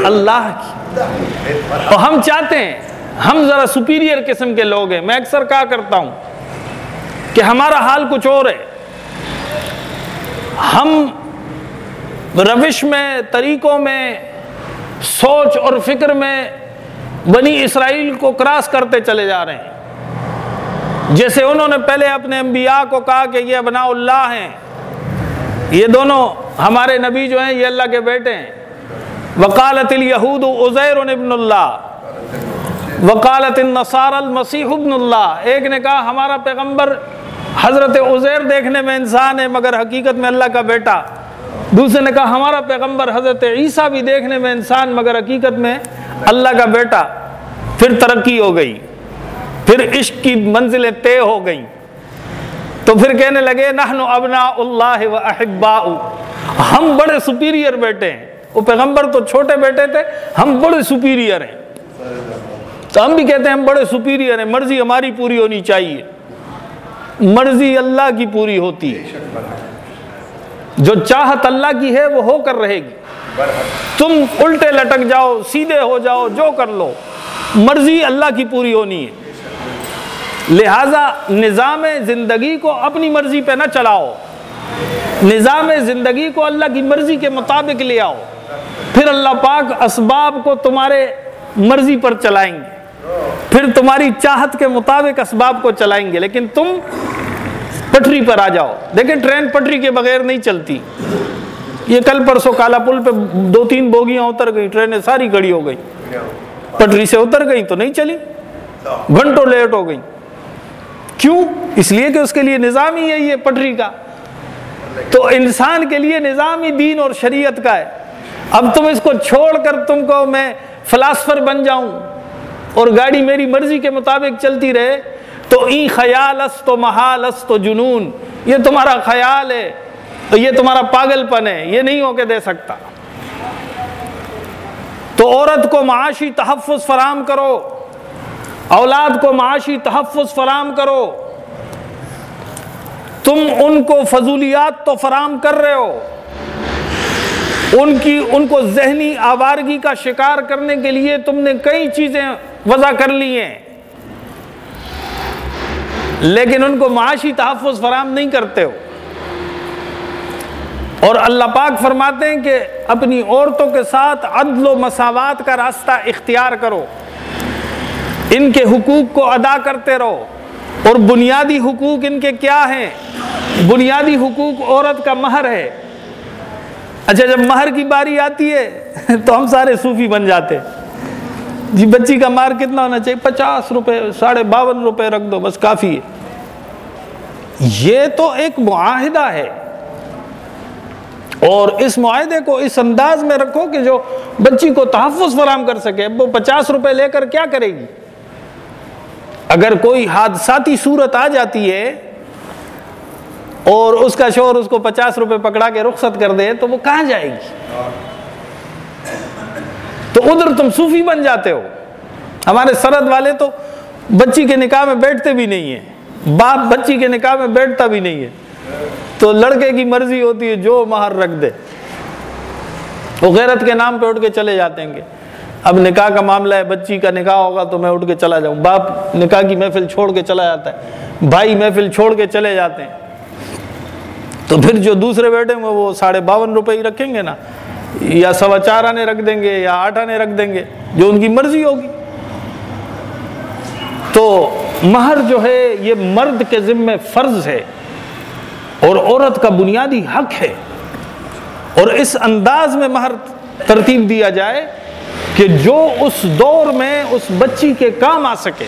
اللہ کی۔ اور ہم چاہتے ہیں، ہم ذرا سپیریئر قسم کے لوگ ہیں۔ میں اکثر کہا کرتا ہوں کہ ہمارا حال کچھ اور ہے۔ ہم روش میں، طریقوں میں، سوچ اور فکر میں بنی اسرائیل کو کراس کرتے چلے جا رہے ہیں۔ جیسے انہوں نے پہلے اپنے انبیاء کو کہا کہ یہ ابناء اللہ ہیں۔ یہ دونوں ہمارے نبی جو ہیں، یہ اللہ کے بیٹے ہیں۔ وکالت الیہود عزیر ابن اللہ۔ وکالت النصار المسیح ابن اللہ۔ ایک نے کہا، ہمارا پیغمبر حضرت عزیر دیکھنے میں انسان ہے، مگر حقیقت میں اللہ کا بیٹا۔ دوسرے نے کہا، ہمارا پیغمبر حضرت عیسیٰ بھی دیکھنے میں انسان، مگر حقیقت میں اللہ کا بیٹا۔ پھر ترقی ہو گئی۔ پھر عشق کی منزلیں طے ہو گئیں۔ تو پھر کہنے لگے، نحن ابنا اللہ و احبا ہم بڑے سپیریئر بیٹے ہیں۔ وہ پیغمبر تو چھوٹے بیٹے تھے، ہم بڑے سپیریئر ہیں۔ تو ہم بھی کہتے ہیں، ہم بڑے سپیریئر ہیں۔ مرضی ہماری پوری ہونی چاہیے۔ مرضی اللہ کی پوری ہوتی ہے۔ جو چاہت اللہ کی ہے وہ ہو کر رہے گی۔ تم الٹے لٹک جاؤ، سیدھے ہو جاؤ، جو کر لو۔ مرضی اللہ کی پوری ہونی ہے۔ لہذا نظام زندگی کو اپنی مرضی پہ نہ چلاؤ۔ نظام زندگی کو اللہ کی مرضی کے مطابق لے آؤ۔ پھر اللہ پاک اسباب کو تمہارے مرضی پر چلائیں گے۔ پھر تمہاری چاہت کے مطابق اسباب کو چلائیں گے، لیکن تم پٹری پر آ جاؤ۔ دیکھیں، ٹرین پٹری کے بغیر نہیں چلتی۔ یہ کل پرسوں کالا پل پہ دو تین بوگیاں اتر گئی ٹرینیں ساری گڑی ہو گئی پٹری سے اتر گئی تو نہیں چلی۔ گھنٹوں لیٹ ہو گئی کیوں؟ اس لیے کہ اس کے لیے نظام ہی یہی ہے پٹری کا۔ تو انسان کے لیے نظام ہی دین اور شریعت کا ہے۔ اب تم اس کو چھوڑ کر تم کو میں فلاسفر بن جاؤں۔ اور گاڑی میری مرضی کے مطابق چلتی رہے تو ای خیال اس تو محال اس تو جنون، یہ تمہارا خیال ہے تو یہ تمہارا پاگل پن ہے، یہ نہیں ہو کے دے سکتا۔ تو عورت کو معاشی تحفظ فراہم کرو، اولاد کو معاشی تحفظ فراہم کرو۔ تم ان کو فضولیات تو فراہم کر رہے ہو۔ ان کی، ان کو ذہنی آوارگی کا شکار کرنے کے لیے تم نے کئی چیزیں وضع کر لی ہیں۔ لیکن ان کو معاشی تحفظ فراہم نہیں کرتے ہو۔ اور اللہ پاک فرماتے ہیں کہ اپنی عورتوں کے ساتھ عدل و مساوات کا راستہ اختیار کرو۔ ان کے حقوق کو ادا کرتے رہو۔ اور بنیادی حقوق ان کے کیا ہیں؟ بنیادی حقوق عورت کا مہر ہے۔ اچھا جب مہر کی باری آتی ہے تو ہم سارے صوفی بن جاتے جی بچی کا مار کتنا ہونا چاہیے؟ پچاس روپے، ساڑھے باون روپے رکھ دو، بس کافی ہے۔ یہ تو ایک معاہدہ ہے۔ اور اس معاہدے کو اس انداز میں رکھو کہ جو بچی کو تحفظ فراہم کر سکے وہ پچاس روپے لے کر کیا کرے گی؟ اگر کوئی حادثاتی صورت آ جاتی ہے اور اس کا شوہر اس کو پچاس روپے پکڑا کے رخصت کر دے، تو وہ کہاں جائے گی؟ ادھر تم صوفی بن جاتے ہو۔ ہمارے سرد والے تو بچی کے نکاح میں بیٹھتے بھی نہیں ہیں۔ باپ بچی کے نکاح میں بیٹھتا بھی نہیں ہے۔ تو لڑکے کی مرضی ہوتی ہے جو مہر رکھ دے۔ وہ غیرت کے نام پہ اٹھ کے چلے جاتے ہیں اب نکاح کا معاملہ ہے، بچی کا نکاح ہوگا تو میں اٹھ کے چلا جاؤں۔ باپ نکاح کی محفل چھوڑ کے چلا جاتا ہے۔ بھائی محفل چھوڑ کے چلے جاتے ہیں۔ تو پھر جو دوسرے بیٹے ہیں وہ ساڑھے باون روپے ہی رکھیں گے نا۔ یا سوا چار آنے رکھ دیں گے یا آٹھ آنے رکھ دیں گے، جو ان کی مرضی ہوگی۔ تو مہر جو ہے، یہ مرد کے ذمے فرض ہے اور عورت کا بنیادی حق ہے۔ اور اس انداز میں مہر ترتیب دیا جائے کہ جو اس دور میں اس بچی کے کام آ سکے۔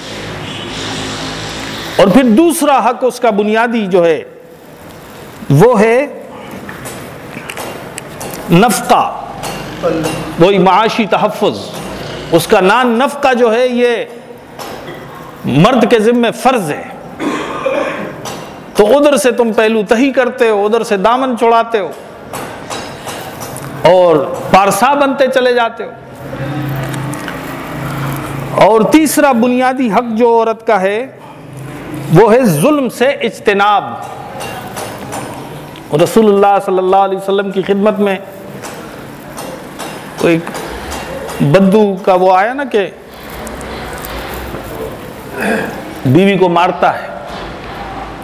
اور پھر دوسرا حق اس کا بنیادی جو ہے، وہ ہے نفقہ۔ وہی معاشی تحفظ۔ اس کا نان نفقہ جو ہے، یہ مرد کے ذمے فرض ہے۔ تو ادھر سے تم پہلو تہی کرتے ہو، ادھر سے دامن چڑھاتے ہو۔ اور پارسا بنتے چلے جاتے ہو۔ اور تیسرا بنیادی حق جو عورت کا ہے، وہ ہے ظلم سے اجتناب۔ رسول اللہ صلی اللہ علیہ وسلم کی خدمت میں کوئی بدو کا وہ آیا نا کہ بیوی کو مارتا ہے۔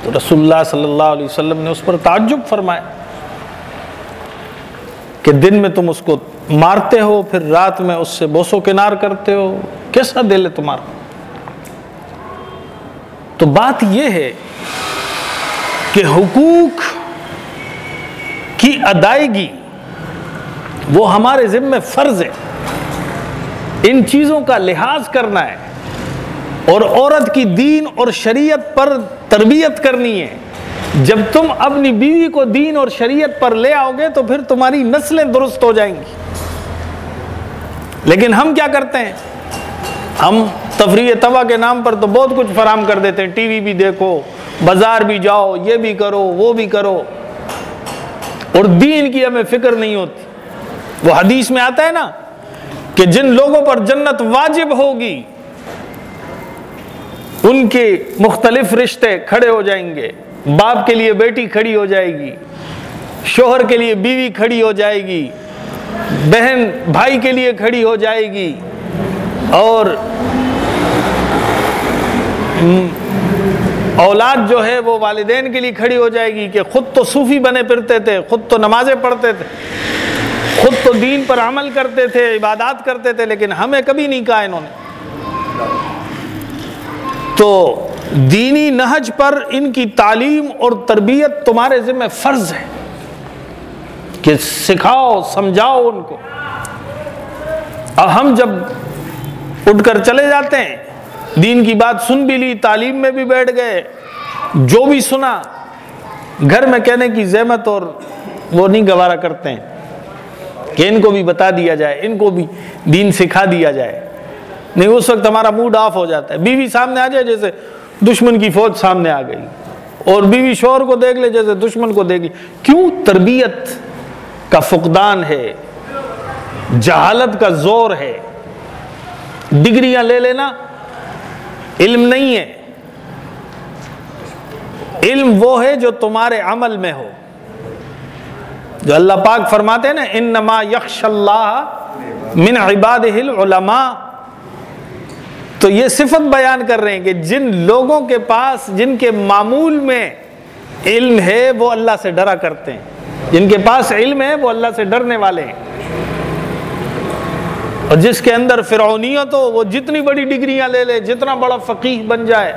تو رسول اللہ صلی اللہ علیہ وسلم نے اس پر تعجب فرمایا کہ دن میں تم اس کو مارتے ہو، پھر رات میں اس سے بوسو کنار کرتے ہو۔ کیسا دل ہے تمہارا؟ تو بات یہ ہے کہ حقوق کی ادائیگی وہ ہمارے ذمے فرض ہے۔ ان چیزوں کا لحاظ کرنا ہے۔ اور عورت کی دین اور شریعت پر تربیت کرنی ہے۔ جب تم اپنی بیوی کو دین اور شریعت پر لے آؤ گے تو پھر تمہاری نسلیں درست ہو جائیں گی۔ لیکن ہم کیا کرتے ہیں؟ ہم تفریح توا کے نام پر تو بہت کچھ فراہم کر دیتے ہیں۔ ٹی وی بھی دیکھو، بازار بھی جاؤ، یہ بھی کرو، وہ بھی کرو۔ اور دین کی ہمیں فکر نہیں ہوتی۔ وہ حدیث میں آتا ہے نا کہ جن لوگوں پر جنت واجب ہوگی، ان کے مختلف رشتے کھڑے ہو جائیں گے۔ باپ کے لیے بیٹی کھڑی ہو جائے گی، شوہر کے لیے بیوی کھڑی ہو جائے گی، بہن بھائی کے لیے کھڑی ہو جائے گی۔ اور اولاد جو ہے وہ والدین کے لیے کھڑی ہو جائے گی کہ خود تو صوفی بنے پھرتے تھے، خود تو نمازیں پڑھتے تھے۔ خود تو دین پر عمل کرتے تھے، عبادات کرتے تھے، لیکن ہمیں کبھی نہیں کہا انہوں نے۔ تو دینی نہج پر ان کی تعلیم اور تربیت تمہارے ذمہ فرض ہے کہ سکھاؤ، سمجھاؤ ان کو۔ اب ہم جب اٹھ کر چلے جاتے ہیں، دین کی بات سن بھی لی، تعلیم میں بھی بیٹھ گئے، جو بھی سنا، گھر میں کہنے کی زحمت اور وہ نہیں گوارا کرتے ہیں۔ کہ ان کو بھی بتا دیا جائے، ان کو بھی دین سکھا دیا جائے۔ نہیں، اس وقت ہمارا موڈ آف ہو جاتا ہے۔ بیوی سامنے آ جائے جیسے دشمن کی فوج سامنے آ گئی۔ اور بیوی شوہر کو دیکھ لے جیسے دشمن کو دیکھ لے۔ کیوں تربیت کا فقدان ہے؟ جہالت کا زور ہے۔ ڈگریاں لے لینا علم نہیں ہے۔ علم وہ ہے جو تمہارے عمل میں ہو۔ جو اللہ پاک فرماتے ہیں نا، انما یخش اللہ من عباد العلماء. تو یہ صفت بیان کر رہے ہیں کہ جن لوگوں کے پاس، جن کے معمول میں علم ہے، وہ اللہ سے ڈرا کرتے ہیں۔ جن کے پاس علم ہے، وہ اللہ سے ڈرنے والے ہیں۔ اور جس کے اندر فرعونیت ہو، وہ جتنی بڑی ڈگریاں لے لے، جتنا بڑا فقیح بن جائے۔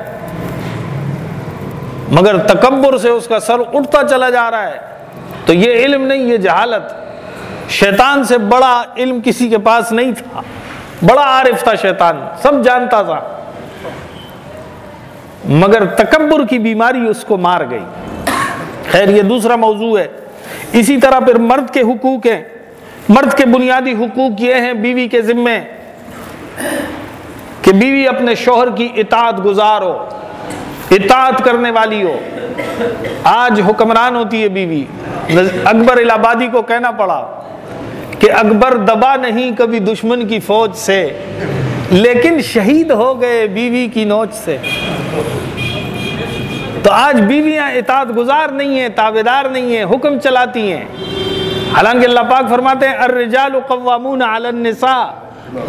مگر تکبر سے اس کا سر اٹھتا چلا جا رہا ہے۔ تو یہ علم نہیں، یہ جہالت۔ شیطان سے بڑا علم کسی کے پاس نہیں تھا۔ بڑا عارف تھا شیطان، سب جانتا تھا۔ مگر تکبر کی بیماری اس کو مار گئی۔ خیر، یہ دوسرا موضوع ہے۔ اسی طرح پھر مرد کے حقوق ہیں۔ مرد کے بنیادی حقوق یہ ہیں، بیوی کے ذمے کہ بیوی اپنے شوہر کی اطاعت گزار ہو، اطاعت کرنے والی ہو۔ آج حکمران ہوتی ہے بیوی۔ اکبر الہبادی کو کہنا پڑا کہ اکبر دبا نہیں کبھی دشمن کی فوج سے، لیکن شہید ہو گئے بیوی کی نوچ سے۔ تو آج بیویاں اطاعت گزار نہیں ہیں تابے دار نہیں ہیں، حکم چلاتی ہیں۔ حالانکہ اللہ پاک فرماتے ہیں، الرجال قوامون علی النساء۔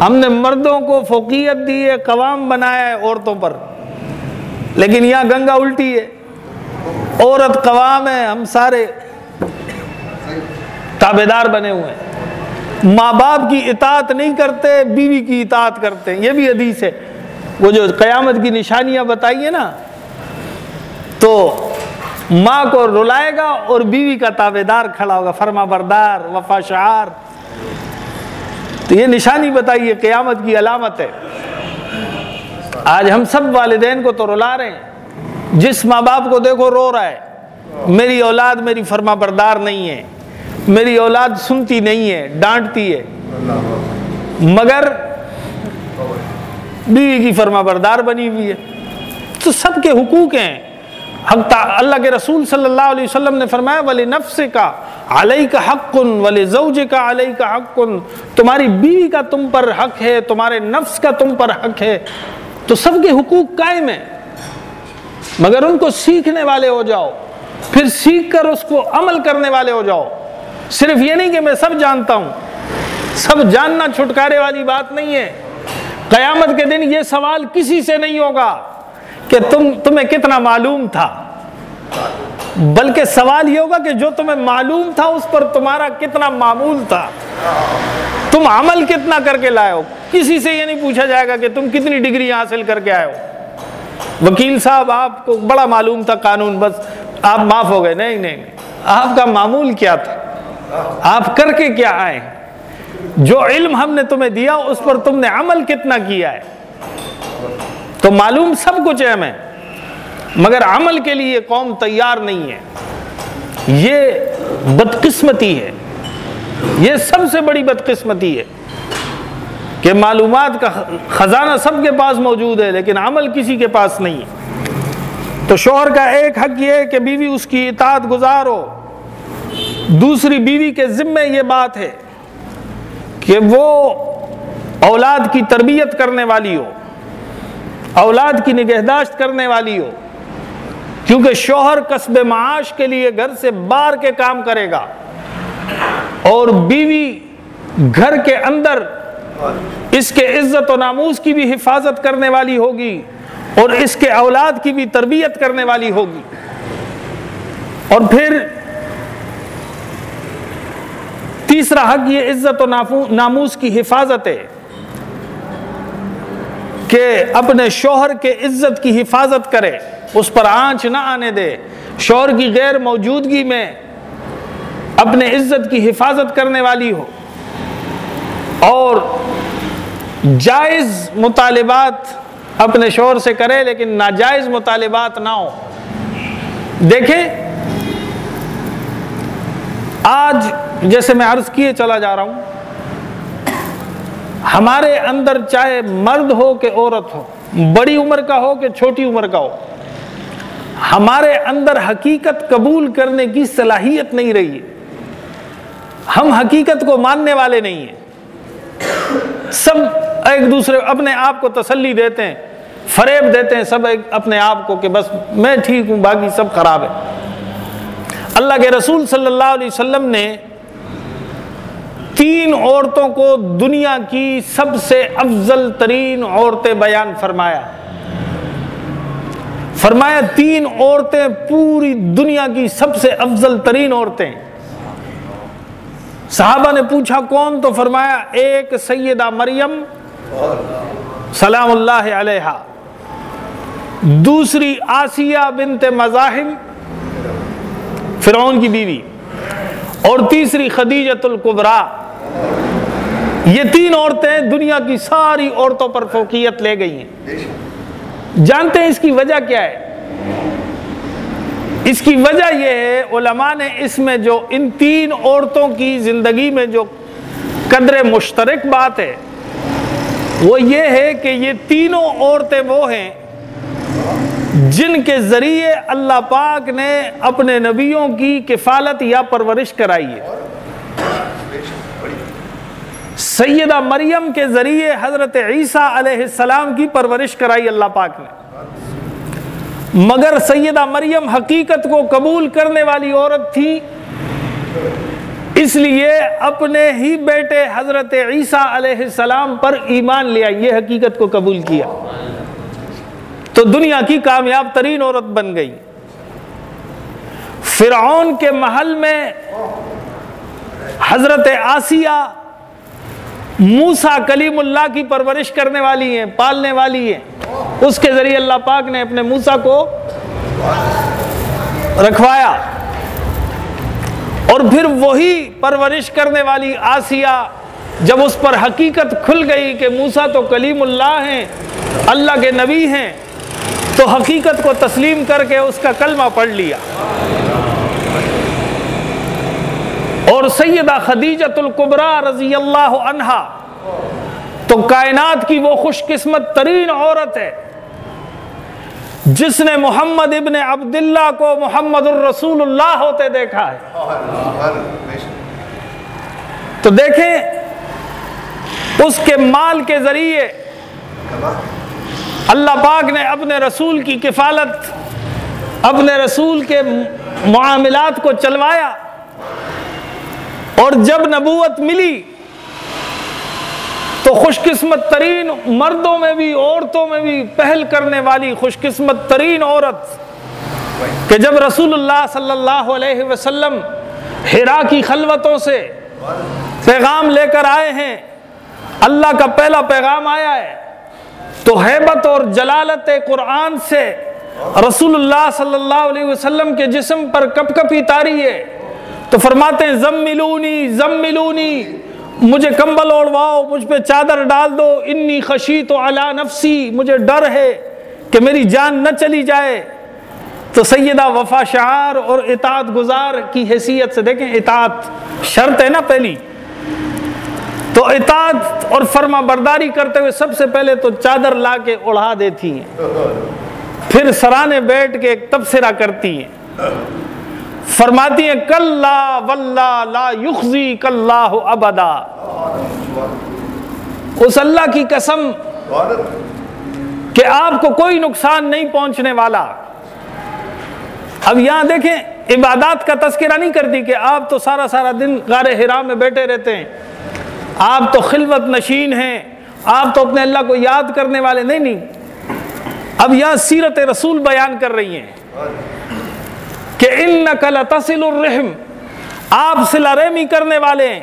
ہم نے مردوں کو فوقیت دی ہے، قوام بنایا ہے عورتوں پر۔ لیکن یہاں گنگا الٹی ہے۔ عورت قوام ہے، ہم سارے تابے دار بنے ہوئے ہیں۔ ماں باپ کی اطاعت نہیں کرتے، بیوی کی اطاعت کرتے ہیں۔ یہ بھی حدیث ہے۔ وہ جو قیامت کی نشانیاں بتائیے نا، تو ماں کو رلائے گا اور بیوی کا تابے دار کھڑا ہوگا، فرما بردار، وفا شعار۔ تو یہ نشانی بتائیے، قیامت کی علامت ہے۔ آج ہم سب والدین کو تو رلا رہے ہیں۔ جس ماں باپ کو دیکھو، رو رہا ہے۔ میری اولاد میری فرما بردار نہیں ہے۔ میری اولاد سنتی نہیں ہے، ڈانٹتی ہے۔ مگر بیوی کی فرما بردار بنی ہوئی ہے۔ تو سب کے حقوق ہیں۔ اللہ کے رسول صلی اللہ علیہ وسلم نے فرمایا ولی نفس کا علیہ کا حق کن ولی زوج کا علیہ کا حق۔ کن تمہاری بیوی کا تم پر حق ہے، تمہارے نفس کا تم پر حق ہے۔ تو سب کے حقوق قائم ہیں۔ مگر ان کو سیکھنے والے ہو جاؤ۔ پھر سیکھ کر اس کو عمل کرنے والے ہو جاؤ۔ صرف یہ نہیں کہ میں سب جانتا ہوں، سب جاننا چھٹکارے والی بات نہیں ہے۔ قیامت کے دن یہ سوال کسی سے نہیں ہوگا کہ تم، تمہیں کتنا معلوم تھا۔ بلکہ سوال یہ ہوگا کہ جو تمہیں معلوم تھا، اس پر تمہارا کتنا معمول تھا۔ تم عمل کتنا کر کے لائے ہو؟ کسی سے یہ نہیں پوچھا جائے گا کہ تم کتنی ڈگری حاصل کر کے آئے ہو۔ وکیل صاحب، آپ کو بڑا معلوم تھا قانون، بس آپ معاف ہو گئے۔ نہیں نہیں آپ کا معمول کیا تھا؟ آپ کر کے کیا آئے؟ جو علم ہم نے تمہیں دیا، اس پر تم نے عمل کتنا کیا ہے؟ تو معلوم سب کچھ ہے ہمیں مگر عمل کے لیے قوم تیار نہیں ہے۔ یہ بدقسمتی ہے۔ یہ سب سے بڑی بدقسمتی ہے کہ معلومات کا خزانہ سب کے پاس موجود ہے، لیکن عمل کسی کے پاس نہیں ہے۔ تو شوہر کا ایک حق یہ ہے کہ بیوی اس کی اطاعت گزار ہو۔ دوسری بیوی کے ذمے یہ بات ہے کہ وہ اولاد کی تربیت کرنے والی ہو، اولاد کی نگہداشت کرنے والی ہو، کیونکہ شوہر قصب معاش کے لیے گھر سے باہر کے کام کرے گا اور بیوی گھر کے اندر اس کے عزت و ناموز کی بھی حفاظت کرنے والی ہوگی اور اس کے اولاد کی بھی تربیت کرنے والی ہوگی۔ اور پھر تیسرا حق، یہ عزت و ناموس کی حفاظت ہے کہ اپنے شوہر کے عزت کی حفاظت کرے، اس پر آنچ نہ آنے دے۔ شوہر کی غیر موجودگی میں اپنے عزت کی حفاظت کرنے والی ہو۔ اور جائز مطالبات اپنے شوہر سے کرے، لیکن ناجائز مطالبات نہ ہو۔ دیکھیں، آج جیسے میں عرض کیے چلا جا رہا ہوں، ہمارے اندر چاہے مرد ہو کہ عورت ہو، بڑی عمر کا ہو کہ چھوٹی عمر کا ہو، ہمارے اندر حقیقت قبول کرنے کی صلاحیت نہیں رہی ہے۔ ہم حقیقت کو ماننے والے نہیں ہیں۔ سب ایک دوسرے اپنے آپ کو تسلی دیتے ہیں، فریب دیتے ہیں سب اپنے آپ کو کہ بس میں ٹھیک ہوں، باقی سب خراب ہے۔ اللہ کے رسول صلی اللہ علیہ وسلم نے تین عورتوں کو دنیا کی سب سے افضل ترین عورتیں بیان فرمایا۔ فرمایا، تین عورتیں پوری دنیا کی سب سے افضل ترین عورتیں۔ صحابہ نے پوچھا، کون؟ تو فرمایا، ایک سیدہ مریم، سلام اللہ علیہ دوسری آسیہ بنت مزاحم، فرعون کی بیوی۔ اور تیسری خدیجت القبرا یہ تین عورتیں دنیا کی ساری عورتوں پر فوقیت لے گئی ہیں۔ جانتے ہیں اس کی وجہ کیا ہے؟ اس کی وجہ یہ ہے، علماء نے اس میں جو ان تین عورتوں کی زندگی میں جو قدر مشترک بات ہے، وہ یہ ہے کہ یہ تینوں عورتیں وہ ہیں جن کے ذریعے اللہ پاک نے اپنے نبیوں کی کفالت یا پرورش کرائی ہے۔ سیدہ مریم کے ذریعے حضرت عیسیٰ علیہ السلام کی پرورش کرائی اللہ پاک نے۔ مگر سیدہ مریم حقیقت کو قبول کرنے والی عورت تھی۔ اس لیے اپنے ہی بیٹے حضرت عیسیٰ علیہ السلام پر ایمان لیا یہ حقیقت کو قبول کیا۔ تو دنیا کی کامیاب ترین عورت بن گئی۔ فرعون کے محل میں حضرت آسیہ موسا کلیم اللہ کی پرورش کرنے والی ہیں، پالنے والی ہیں۔ اس کے ذریعے اللہ پاک نے اپنے موسا کو رکھوایا۔ اور پھر وہی پرورش کرنے والی آسیہ جب اس پر حقیقت کھل گئی کہ موسا تو کلیم اللہ ہیں، اللہ کے نبی ہیں، تو حقیقت کو تسلیم کر کے اس کا کلمہ پڑھ لیا۔ اور سیدہ خدیجت القبرا رضی اللہ عنہا۔ تو کائنات کی وہ خوش قسمت ترین عورت ہے، جس نے محمد ابن عبداللہ کو محمد الرسول اللہ ہوتے دیکھا ہے۔ تو دیکھیں، اس کے مال کے ذریعے اللہ پاک نے اپنے رسول کی کفالت، اپنے رسول کے معاملات کو چلوایا۔ اور جب نبوت ملی تو خوش قسمت ترین مردوں میں بھی، عورتوں میں بھی پہل کرنے والی خوش قسمت ترین عورت کہ جب رسول اللہ صلی اللہ علیہ وسلم ہرا کی خلوتوں سے پیغام لے کر آئے ہیں، اللہ کا پہلا پیغام آیا ہے، تو حیبت اور جلالت قرآن سے رسول اللہ صلی اللہ علیہ وسلم کے جسم پر کپ کپی تاری ہے۔ تو فرماتے ہیں، زم ملونی زم ملونی، مجھے کمبل اوڑواؤ مجھ پہ چادر ڈال دو، انی خشی تو اعلیٰ نفسی، مجھے ڈر ہے کہ میری جان نہ چلی جائے. تو سیدہ وفا شعار اور اطاعت گزار کی حیثیت سے دیکھیں، اطاعت شرط ہے نا پہلی۔ تو اطاعت اور فرما برداری کرتے ہوئے سب سے پہلے تو چادر لا کے اڑا دیتی ہیں۔ پھر سرانے بیٹھ کے ایک تبصرہ کرتی ہیں۔ فرماتی ہیں، کلا واللہ لا یخزی کلّہ ابدا. اس اللہ کی قسم کہ آپ کو کوئی نقصان نہیں پہنچنے والا۔ اب یہاں دیکھیں، عبادات کا تذکرہ نہیں کرتی کہ آپ تو سارا سارا دن غار حرام میں بیٹھے رہتے ہیں۔ آپ تو خلوت نشین ہیں۔ آپ تو اپنے اللہ کو یاد کرنے والے۔ نہیں نہیں۔ اب یہاں سیرت رسول بیان کر رہی ہیں۔ کہ ان نقل تسل الرحم، آپ سلا رحمی کرنے والے ہیں۔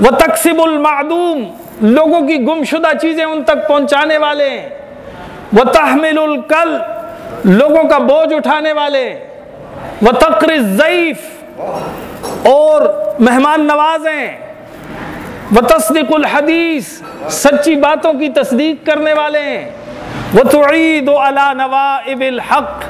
وہ تقسیم المعدوم، لوگوں کی گم شدہ چیزیں ان تک پہنچانے والے ہیں۔ وہ تحمل القل لوگوں کا بوجھ اٹھانے والے وہ تقر ضعیف اور مہمان نوازیں وہ تصدیق الحدیث، سچی باتوں کی تصدیق کرنے والے ہیں۔ وہ توعید و علا نوائب الحق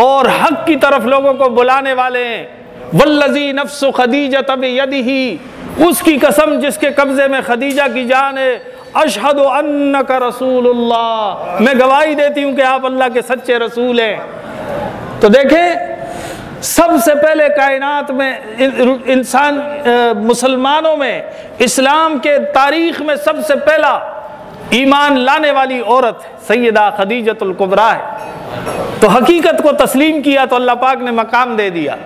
اور حق کی طرف لوگوں کو بلانے والے۔ ہیں والذی نفس خدیجہ تب یدہی اس کی قسم جس کے قبضے میں خدیجہ کی جان ہے۔ اشہد انک رسول اللہ میں گواہی دیتی ہوں کہ آپ اللہ کے سچے رسول ہیں۔ تو دیکھیں، سب سے پہلے کائنات میں انسان، مسلمانوں میں اسلام کے تاریخ میں سب سے پہلا ایمان لانے والی عورت سیدہ خدیجت القبرا ہے۔ تو حقیقت کو تسلیم کیا تو اللہ پاک نے مقام دے دیا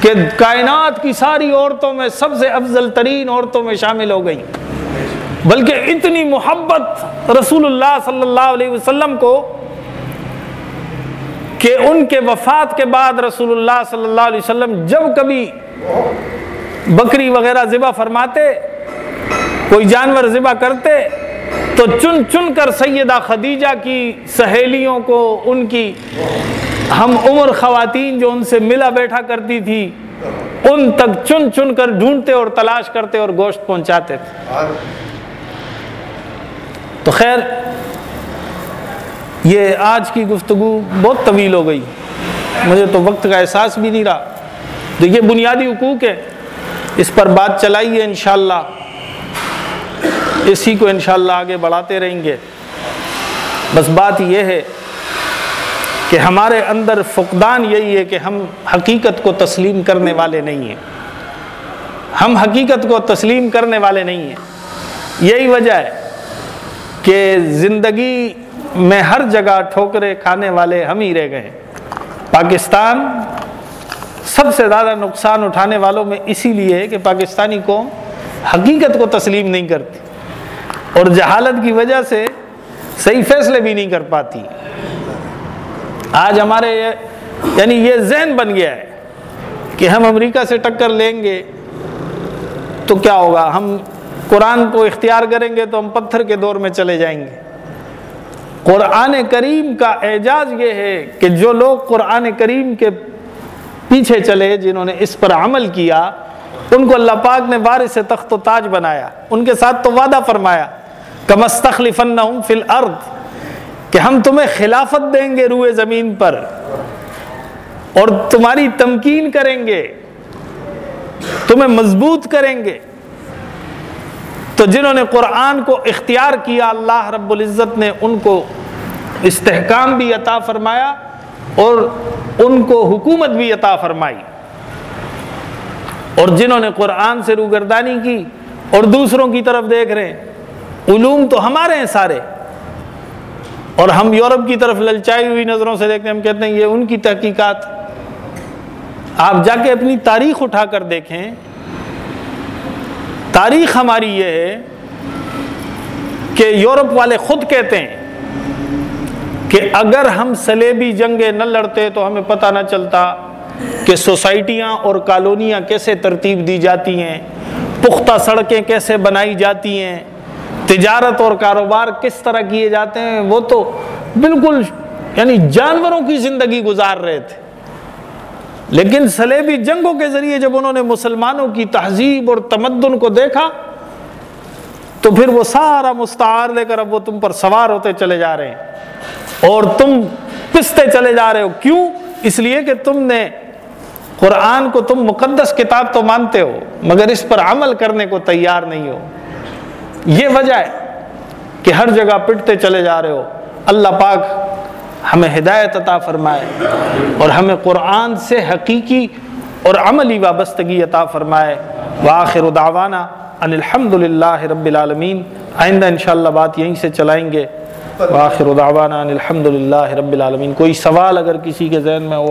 کہ کائنات کی ساری عورتوں میں سب سے افضل ترین عورتوں میں شامل ہو گئی۔ بلکہ اتنی محبت رسول اللہ صلی اللہ علیہ وسلم کو کہ ان کے وفات کے بعد رسول اللہ صلی اللہ علیہ وسلم جب کبھی بکری وغیرہ ذبح فرماتے، کوئی جانور ذبح کرتے تو چن چن کر سیدہ خدیجہ کی سہیلیوں کو، ان کی ہم عمر خواتین جو ان سے ملا بیٹھا کرتی تھی، ان تک چن چن کر ڈھونڈتے اور تلاش کرتے اور گوشت پہنچاتے تھے۔ تو خیر، یہ آج کی گفتگو بہت طویل ہو گئی۔ مجھے تو وقت کا احساس بھی نہیں رہا۔ تو یہ بنیادی حقوق ہے اس پر بات چلائیے انشاءاللہ۔ اسی کو انشاءاللہ آگے بڑھاتے رہیں گے۔ بس بات یہ ہے کہ ہمارے اندر فقدان یہی ہے کہ ہم حقیقت کو تسلیم کرنے والے نہیں ہیں۔ ہم حقیقت کو تسلیم کرنے والے نہیں ہیں۔ یہی وجہ ہے کہ زندگی میں ہر جگہ ٹھوکرے کھانے والے ہم ہی رہ گئے پاکستان سب سے زیادہ نقصان اٹھانے والوں میں اسی لیے ہے کہ پاکستانی قوم حقیقت کو تسلیم نہیں کرتی۔ اور جہالت کی وجہ سے صحیح فیصلے بھی نہیں کر پاتی۔ آج ہمارے یعنی یہ ذہن بن گیا ہے کہ ہم امریکہ سے ٹکر لیں گے تو کیا ہوگا؟ ہم قرآن کو اختیار کریں گے تو ہم پتھر کے دور میں چلے جائیں گے۔ قرآن کریم کا اعجاز یہ ہے کہ جو لوگ قرآن کریم کے پیچھے چلے، جنہوں نے اس پر عمل کیا، ان کو اللہ پاک نے وارث تخت و تاج بنایا، ان کے ساتھ تو وعدہ فرمایا۔ کمستخلفن فی الارض، کہ ہم تمہیں خلافت دیں گے روئے زمین پر اور تمہاری تمکین کریں گے، تمہیں مضبوط کریں گے۔ تو جنہوں نے قرآن کو اختیار کیا، اللہ رب العزت نے ان کو استحکام بھی عطا فرمایا اور ان کو حکومت بھی عطا فرمائی۔ اور جنہوں نے قرآن سے روگردانی کی اور دوسروں کی طرف دیکھ رہے ہیں۔ علوم تو ہمارے ہیں سارے۔ اور ہم یورپ کی طرف للچائی ہوئی نظروں سے دیکھتے ہیں، ہم کہتے ہیں یہ ان کی تحقیقات۔ آپ جا کے اپنی تاریخ اٹھا کر دیکھیں۔ تاریخ ہماری یہ ہے کہ یورپ والے خود کہتے ہیں کہ اگر ہم سلیبی جنگیں نہ لڑتے تو ہمیں پتہ نہ چلتا کہ سوسائٹیاں اور کالونیاں کیسے ترتیب دی جاتی ہیں، پختہ سڑکیں کیسے بنائی جاتی ہیں۔ تجارت اور کاروبار کس طرح کیے جاتے ہیں، وہ تو بالکل یعنی جانوروں کی زندگی گزار رہے تھے۔ لیکن سلیبی جنگوں کے ذریعے جب انہوں نے مسلمانوں کی تہذیب اور تمدن کو دیکھا، تو پھر وہ سارا مستعار لے کر اب وہ تم پر سوار ہوتے چلے جا رہے ہیں۔ اور تم پستے چلے جا رہے ہو۔ کیوں؟ اس لیے کہ تم نے قرآن کو، تم مقدس کتاب تو مانتے ہو، مگر اس پر عمل کرنے کو تیار نہیں ہو۔ یہ وجہ ہے کہ ہر جگہ پٹتے چلے جا رہے ہو۔ اللہ پاک ہمیں ہدایت عطا فرمائے اور ہمیں قرآن سے حقیقی اور عملی وابستگی عطا فرمائے۔ وآخر دعوانا ان الحمد للہ رب العالمین۔ آئندہ انشاءاللہ بات یہیں سے چلائیں گے۔ وآخر دعوانا ان الحمد للہ رب العالمین۔ کوئی سوال اگر کسی کے ذہن میں ہو